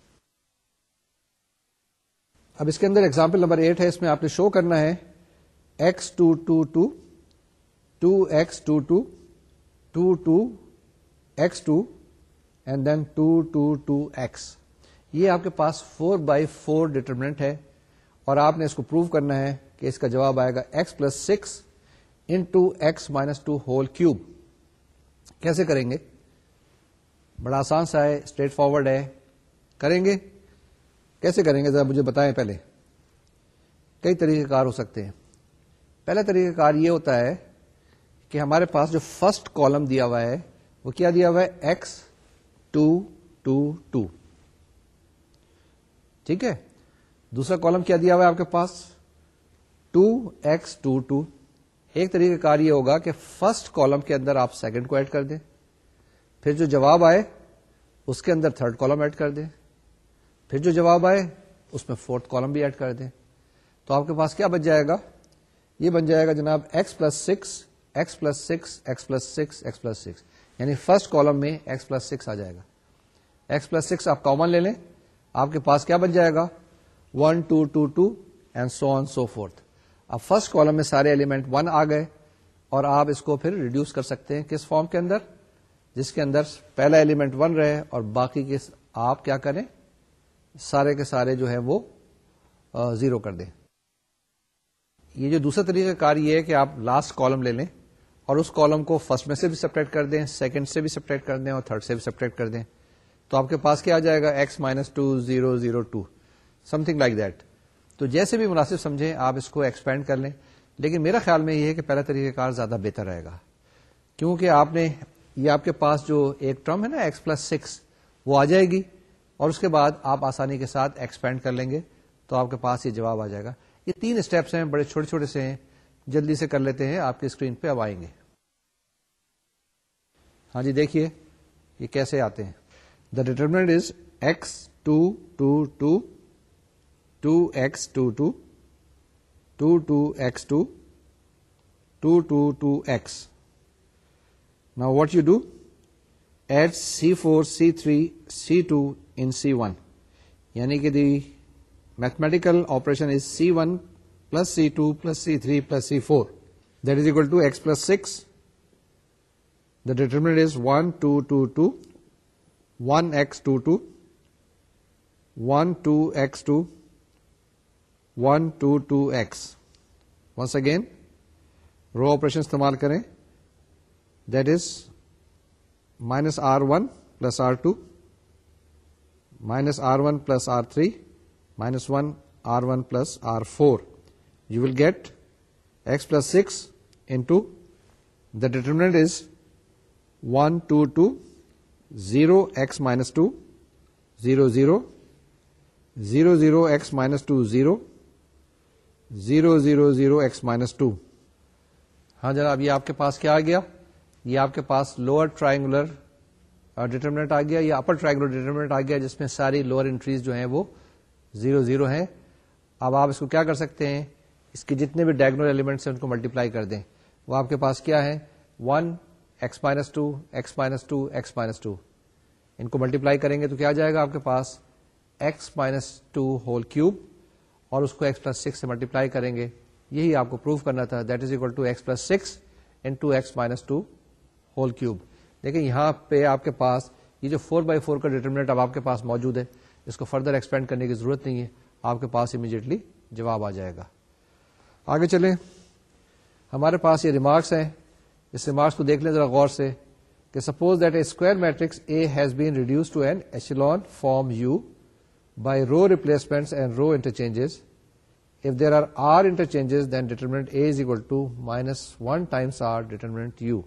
اب اس کے اندر ایگزامپل نمبر ایٹ ہے، اس میں آپ نے شو کرنا ہے x two two two two x two two two two x two and then two two two x یہ آپ کے پاس فور بائی فور ڈیٹرمنٹ ہے اور آپ نے اس کو پروو کرنا ہے کہ اس کا جواب آئے گا x plus six into x minus two whole cube کیسے کریں گے؟ بڑا آسان سا ہے اسٹریٹ فارورڈ ہے۔ کریں گے؟ کیسے کریں گے؟ ذرا مجھے بتائیں پہلے۔ کئی طریقے کار ہو سکتے ہیں۔ پہلا طریقہ کار یہ ہوتا ہے کہ ہمارے پاس جو فرسٹ کالم دیا ہوا ہے، وہ کیا دیا ہوا ہے؟ X two two two. ٹھیک ہے؟ دوسرا کالم کیا دیا ہوا ہے آپ کے پاس؟ Two x two two. ایک طریقہ کار یہ ہوگا کہ فرسٹ کالم کے اندر آپ سیکنڈ کو ایڈ کر دیں۔ پھر جو جواب آئے، اس کے اندر تھرڈ کالم ایڈ کر دیں۔ پھر جو جواب آئے، اس میں فورتھ کالم بھی ایڈ کر دیں۔ تو آپ کے پاس کیا بن جائے گا؟ یہ بن جائے گا جناب x plus six x plus six x plus six x plus six یعنی فرسٹ کالم میں ایکس پلس سکس آ جائے گا۔ ایکس پلس سکس آپ کامن لے لیں۔ آپ کے پاس کیا بن جائے گا؟ One two two two and so on so forth اب فرسٹ کالم میں سارے ایلیمنٹ ون آ گئے اور آپ اس کو پھر ریڈیوس کر سکتے ہیں۔ کس فارم کے اندر؟ جس کے اندر پہلا ایلیمنٹ ون رہے اور باقی کے آپ کیا کریں؟ سارے کے سارے جو ہے وہ زیرو کر دیں۔ یہ جو دوسرا طریقہ کار یہ ہے کہ آپ لاسٹ کالم لے لیں اور اس کالم کو فرسٹ میں سے بھی سپریٹ کر دیں سیکنڈ سے بھی سپریٹ کر دیں اور تھرڈ سے بھی سپریٹ کر دیں۔ تو آپ کے پاس کیا آ جائے گا؟ X minus two zero zero two something like that تو جیسے بھی مناسب سمجھیں، آپ اس کو ایکسپینڈ کر لیں۔ لیکن میرا خیال میں یہ ہے کہ پہلا طریقہ کار زیادہ بہتر رہے گا۔ کیونکہ آپ نے، یہ آپ کے پاس جو ایک ٹرم ہے نا ایکس پلس سکس وہ آ جائے گی۔ اور اس کے بعد آپ آسانی کے ساتھ ایکسپینڈ کر لیں گے تو آپ کے پاس یہ جواب آ جائے گا۔ یہ تین اسٹیپس ہیں، بڑے چھوٹے چھوٹے سے ہیں، جلدی سے کر لیتے ہیں، آپ کی اسکرین پہ اب آئیں گے۔ ہاں جی دیکھیے یہ کیسے آتے ہیں۔ The determinant is x two two two two x two two two two x two two two two x نا what you do at C four C three C two in C one یعنی کہ the mathematical operation is C one plus C two plus C three plus C four that is equal to x plus six the determinant is one two two two one x two two one two x two one two two x once again row operation استعمال کریں that is minus R one plus R two minus R one plus R three minus one R one plus R four you will get x plus six into the determinant is one two two zero x minus two zero zero zero zero x minus two zero zero zero zero x minus two ہاں ذرا یہ آپ کے پاس کیا آ گیا یہ آپ کے پاس لوئر ٹرائنگولر ڈیٹرمنٹ آ گیا یا اپر ٹرائنگولر ڈیٹرمنٹ آ گیا جس میں ساری لوور انٹریز جو ہیں وہ زیرو زیرو ہیں۔ اب آپ اس کو کیا کر سکتے ہیں؟ اس کے جتنے بھی ڈائگنل ایلیمنٹس ہیں ان کو ملٹیپلائی کر دیں۔ وہ آپ کے پاس کیا ہے؟ One x minus two x minus two x minus two ان کو ملٹیپلائی کریں گے تو کیا جائے گا آپ کے پاس؟ X minus two whole cube اور اس کو ایکس پلس سکس سے ملٹیپلائی کریں گے۔ یہی آپ کو پروو کرنا تھا that is equal to x plus six into x minus two whole cube لیکن یہاں پہ آپ کے پاس یہ جو فور بائی فور کا ڈیٹرمنٹ اب آپ کے پاس موجود ہے، اس کو فردر ایکسپینڈ کرنے کی ضرورت نہیں ہے، آپ کے پاس امیڈیٹلی جواب آ جائے گا۔ آگے چلیں۔ ہمارے پاس یہ ریمارکس ہیں۔ اس ریمارکس کو دیکھ لیں ذرا غور سے کہ suppose that A square matrix A has been reduced to an echelon form U by row replacement and row interchanges if there are r interchanges then determinant A is equal to minus one times r determinant U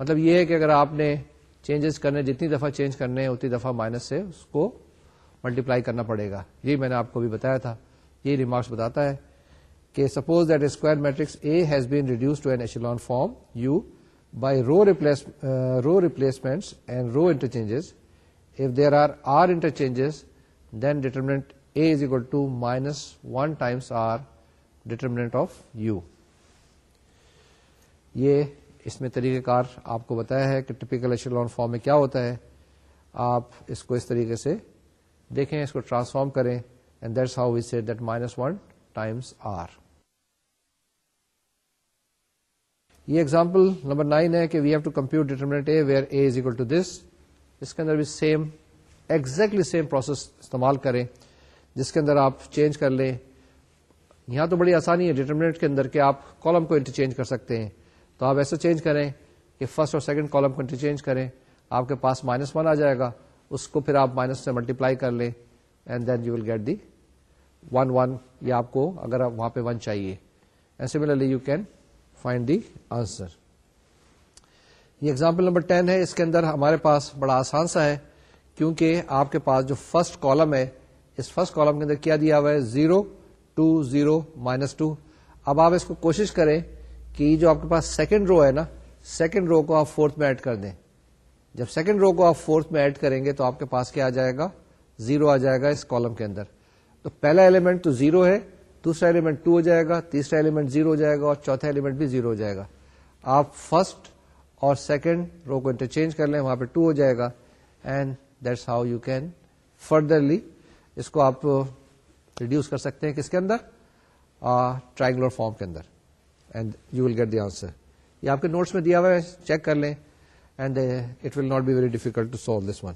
مطلب یہ ہے کہ اگر آپ نے چینجز کرنے، جتنی دفعہ چینج کرنے ہیں، اتنی دفعہ مائنس سے اس کو ملٹیپلائی کرنا پڑے گا۔ یہ میں نے آپ کو بھی بتایا تھا۔ یہ ریمارکس بتاتا ہے کہ suppose that square matrix A has been reduced to an echelon form U by row row replacement and row interchanges if there are r interchanges then determinant A is equal to minus one times r determinant of U یہ اس میں طریقہ کار آپ کو بتایا ہے کہ ٹپیکل ایشلون فارم میں کیا ہوتا ہے۔ آپ اس کو اس طریقے سے دیکھیں، اس کو ٹرانسفارم کریں and that's how we see that minus one times r یہ ایگزامپل نمبر نائن ہے کہ we have to compute determinant A where A is equal to this اس کے اندر بھی سیم ایگزیکٹلی سیم پروسیس استعمال کریں۔ جس کے اندر آپ چینج کر لیں۔ یہاں تو بڑی آسانی ہے ڈیٹرمنٹ کے اندر کہ آپ کالم کو انٹرچینج کر سکتے ہیں۔ تو آپ ایسے چینج کریں کہ فرسٹ اور سیکنڈ کالم کو انٹرچینج کریں، آپ کے پاس مائنس ون آ جائے گا، اس کو پھر آپ مائنس سے ملٹیپلائی کر لیں and then you will get the one one یا آپ کو اگر وہاں پہ ون چاہیے۔ And similarly you can find the answer یہ ایگزامپل نمبر ٹین ہے۔ اس کے اندر ہمارے پاس بڑا آسان سا ہے، کیونکہ آپ کے پاس جو فرسٹ کالم ہے، اس فرسٹ کالم کے اندر کیا دیا ہوا ہے؟ Zero two zero minus two اب آپ اس کو کوشش کریں کہ جو آپ کے پاس سیکنڈ رو ہے نا سیکنڈ رو کو آپ فورتھ میں ایڈ کر دیں۔ جب سیکنڈ رو کو آپ فورتھ میں ایڈ کریں گے تو آپ کے پاس کیا آ جائے گا؟ زیرو آ جائے گا اس کالم کے اندر۔ تو پہلا ایلیمنٹ تو زیرو ہے، دوسرا ایلیمنٹ ٹو ہو جائے گا، تیسرا ایلیمنٹ زیرو ہو جائے گا اور چوتھا ایلیمنٹ بھی زیرو ہو جائے گا۔ آپ فرسٹ اور سیکنڈ رو کو انٹرچینج کر لیں، وہاں پہ ٹو ہو جائے گا۔ And that's how you can furtherly اس کو آپ ریڈیوس کر سکتے ہیں کس کے اندر؟ ٹرائنگولر فارم کے اندر۔ And you will get the answer یہ آپ کے نوٹس میں دیا ہوا ہے چیک کر لیں and it will not be very difficult to solve this one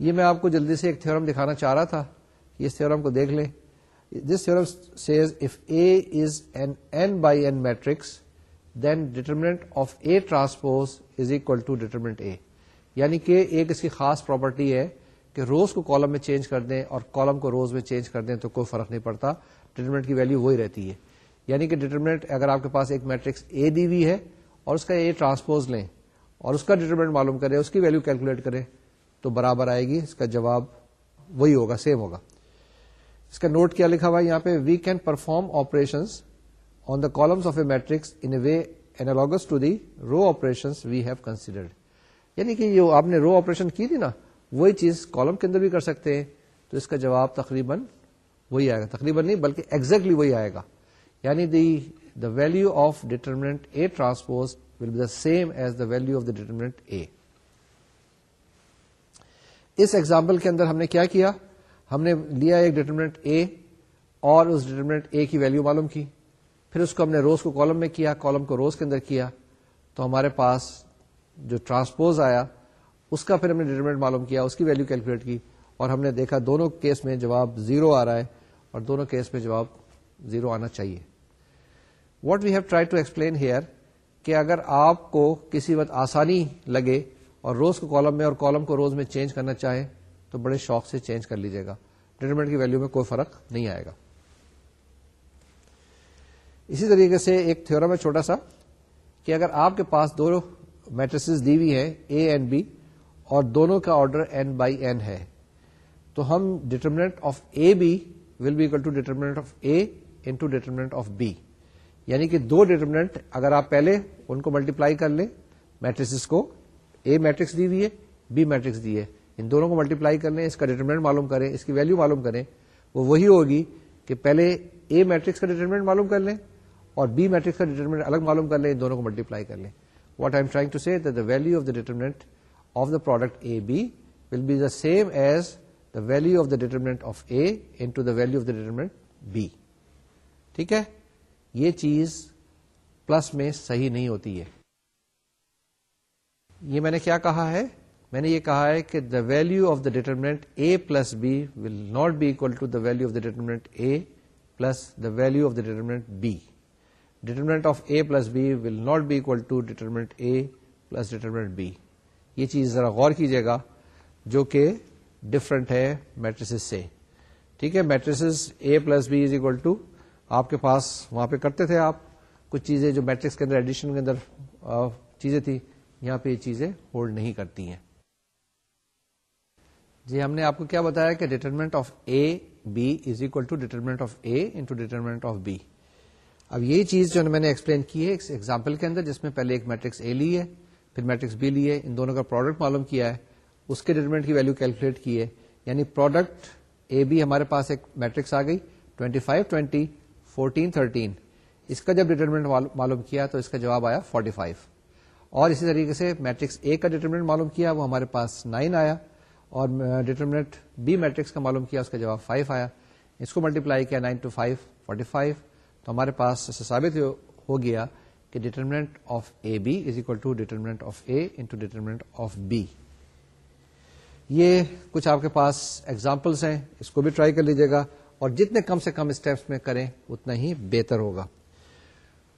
یہ میں آپ کو جلدی سے ایک تھورم دکھانا چاہ رہا تھا۔ اس تھورم کو دیکھ لیں۔ This theorem says if A is an n by n matrix then determinant of A transpose is equal to determinant A یعنی کہ ایک اس کی خاص پراپرٹی ہے کہ روز کو کالم میں چینج کر دیں اور کالم کو روز میں چینج کر دیں تو کوئی فرق نہیں پڑتا۔ ڈیٹرمنٹ کی ویلو وہی رہتی ہے۔ یعنی کہ ڈیٹرمنٹ اگر آپ کے پاس ایک میٹرکس اے دی ہوئی ہے اور اس کا اے ٹرانسپوز لیں اور اس کا ڈیٹرمنٹ معلوم کریں، اس کی ویلو کیلکولیٹ کریں، تو برابر آئے گی، اس کا جواب وہی ہوگا سیم ہوگا۔ اس کا نوٹ کیا لکھا ہوا ہے؟ یہاں پہ we can perform operation on the columns of a matrix in a way analogous to the row operation we have considered یعنی کہ جو آپ نے رو آپریشن کی تھی نا، وہی چیز کالم کے اندر بھی کر سکتے ہیں، تو اس کا جواب تقریباً وہی آئے گا۔ تقریباً نہیں، بلکہ ایگزیکٹلی وہی آئے گا۔ یعنی the the value of determinant A transpose will be the same as the value of the determinant A us example کے اندر ہم نے کیا کیا؟ ہم نے لیا ایک ڈیٹرمنٹ اے اور اس ڈیٹرمنٹ اے کی ویلو معلوم کی۔ پھر اس کو ہم نے روز کو کالم میں کیا کالم کو روز کے اندر کیا۔ تو ہمارے پاس جو ٹرانسپوز آیا، اس کا پھر ہم نے ڈیٹرمنٹ معلوم کیا، اس کی ویلو کیلکولیٹ کی اور ہم نے دیکھا دونوں کیس میں جواب زیرو آ رہا ہے اور دونوں کیس میں جواب زیرو آنا چاہیے۔ What we have tried to explain here کہ اگر آپ کو کسی وقت آسانی لگے اور روز کو کالم میں اور کالم کو روز میں چینج کرنا چاہیں، تو بڑے شوق سے چینج کر لیجیے گا۔ ڈیٹرمنٹ کی ویلو میں کوئی فرق نہیں آئے گا۔ اسی طریقے سے ایک تھورم ہے چھوٹا سا، کہ اگر آپ کے پاس دو میٹریس دی ہوئی ہے اے اینڈ بی اور دونوں کا آرڈر این بائی این ہے، تو ہم determinant of A B will be equal to determinant of A into determinant of B یعنی کہ دو ڈیٹرمنٹ اگر آپ پہلے ان کو ملٹیپلائی کر لیں میٹریس کو اے میٹرکس دی ہوئی ہے بی میٹرکس دی ہے۔ ان دونوں کو ملٹیپلائی کر لیں، اس کا ڈیٹرمنٹ معلوم کریں، اس کی ویلو معلوم کریں۔ وہ وہی ہوگی کہ پہلے اے میٹرکس کا ڈیٹرمنٹ معلوم کر لیں اور بی میٹرکس کا ڈیٹرمنٹ الگ معلوم کر لیں، ان دونوں کو ملٹیپلائی کر لیں۔ What I am trying to see the value of the determinant of the product A B will be the same as the value of the determinant of A into the value of the determinant B ٹھیک ہے؟ یہ چیز پلس میں صحیح نہیں ہوتی ہے۔ یہ میں نے کیا کہا ہے؟ میں نے یہ کہا ہے کہ the value of the determinant A plus B will not be equal to the value of the determinant A plus the value of the determinant B determinant of A plus B will not be equal to determinant A plus determinant B یہ چیز ذرا غور کیجیے گا، جو کہ ڈفرنٹ ہے میٹریس سے۔ ٹھیک ہے؟ Matrices A plus B is equal to آپ کے پاس وہاں پہ کرتے تھے آپ کچھ چیزیں جو میٹرکس کے اندر، ایڈیشن کے اندر چیزیں تھی یہاں پہ یہ چیزیں ہولڈ نہیں کرتی ہیں۔ جی ہم نے آپ کو کیا بتایا کہ determinant of A B is equal to determinant of A into determinant of B اب یہ چیز جو میں نے ایکسپلین کی ہے ایگزامپل کے اندر، جس میں پہلے ایک میٹرکس اے لی ہے، پھر میٹرکس بی لی ہے، ان دونوں کا پروڈکٹ معلوم کیا ہے، اس کے ڈیٹرمنٹ کی ویلو کیلکولیٹ کی ہے۔ یعنی پروڈکٹ اے بی ہمارے پاس ایک میٹرکس آ گئی twenty five twenty fourteen thirteen اس کا جب ڈیٹرمنٹ معلوم کیا تو اس کا جواب آیا فورٹی فائیو اور اسی طریقے سے میٹرکس اے کا ڈیٹرمنٹ معلوم کیا، وہ ہمارے پاس نائن آیا اور ڈیٹرمنٹ بی میٹرکس کا معلوم کیا، اس کا جواب فائیو آیا. اس کو ملٹیپلائی کیا nine two five forty five تو ہمارے پاس ثابت ہو گیا کہ determinant of A B is equal to determinant of A into determinant of B یہ کچھ آپ کے پاس ایگزامپلس ہیں، اس کو بھی ٹرائی کر لیجیے گا۔ اور جتنے کم سے کم اسٹیپس میں کریں، اتنا ہی بہتر ہوگا۔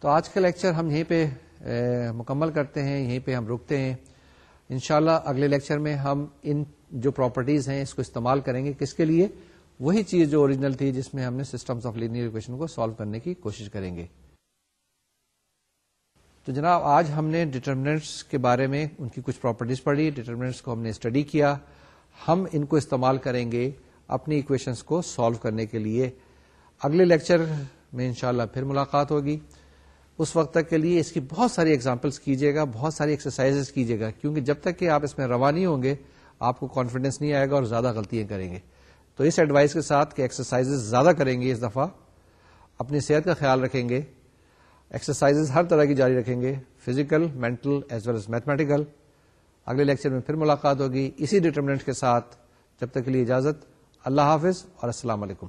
تو آج کا لیکچر ہم یہیں پہ مکمل کرتے ہیں، یہیں پہ ہم رکتے ہیں۔ انشاءاللہ اگلے لیکچر میں ہم ان جو پراپرٹیز ہیں، اس کو استعمال کریں گے۔ کس کے لیے؟ وہی چیز جو اوریجنل تھی، جس میں ہم نے سسٹمس آف لینئر اکویشن کو سالو کرنے کی کوشش کریں گے۔ تو جناب، آج ہم نے ڈیٹرمنٹس کے بارے میں ان کی کچھ پراپرٹیز پڑھی۔ ڈیٹرمنٹس کو ہم نے اسٹڈی کیا۔ ہم ان کو استعمال کریں گے۔ اپنی اکویشنس کو سالو کرنے کے لیے اگلے لیکچر میں انشاءاللہ پھر ملاقات ہوگی۔ اس وقت تک کے لیے اس کی بہت ساری ایگزامپلس کیجیے گا، بہت ساری ایکسرسائز کیجیے گا، کیونکہ جب تک کہ آپ اس میں روانی ہوں گے، آپ کو کانفیڈینس نہیں آئے گا اور زیادہ غلطیاں کریں گے۔ تو اس ایڈوائس کے ساتھ کہ ایکسرسائز زیادہ کریں گے اس دفعہ، اپنی صحت کا خیال رکھیں گے۔ ایکسرسائز ہر طرح کی جاری رکھیں گے physical mental as well as mathematical اگلے لیکچر میں پھر ملاقات ہوگی۔ اسی ڈیٹرمنٹ کے ساتھ جب تک کے لیے اجازت۔ اللہ حافظ اور السلام علیکم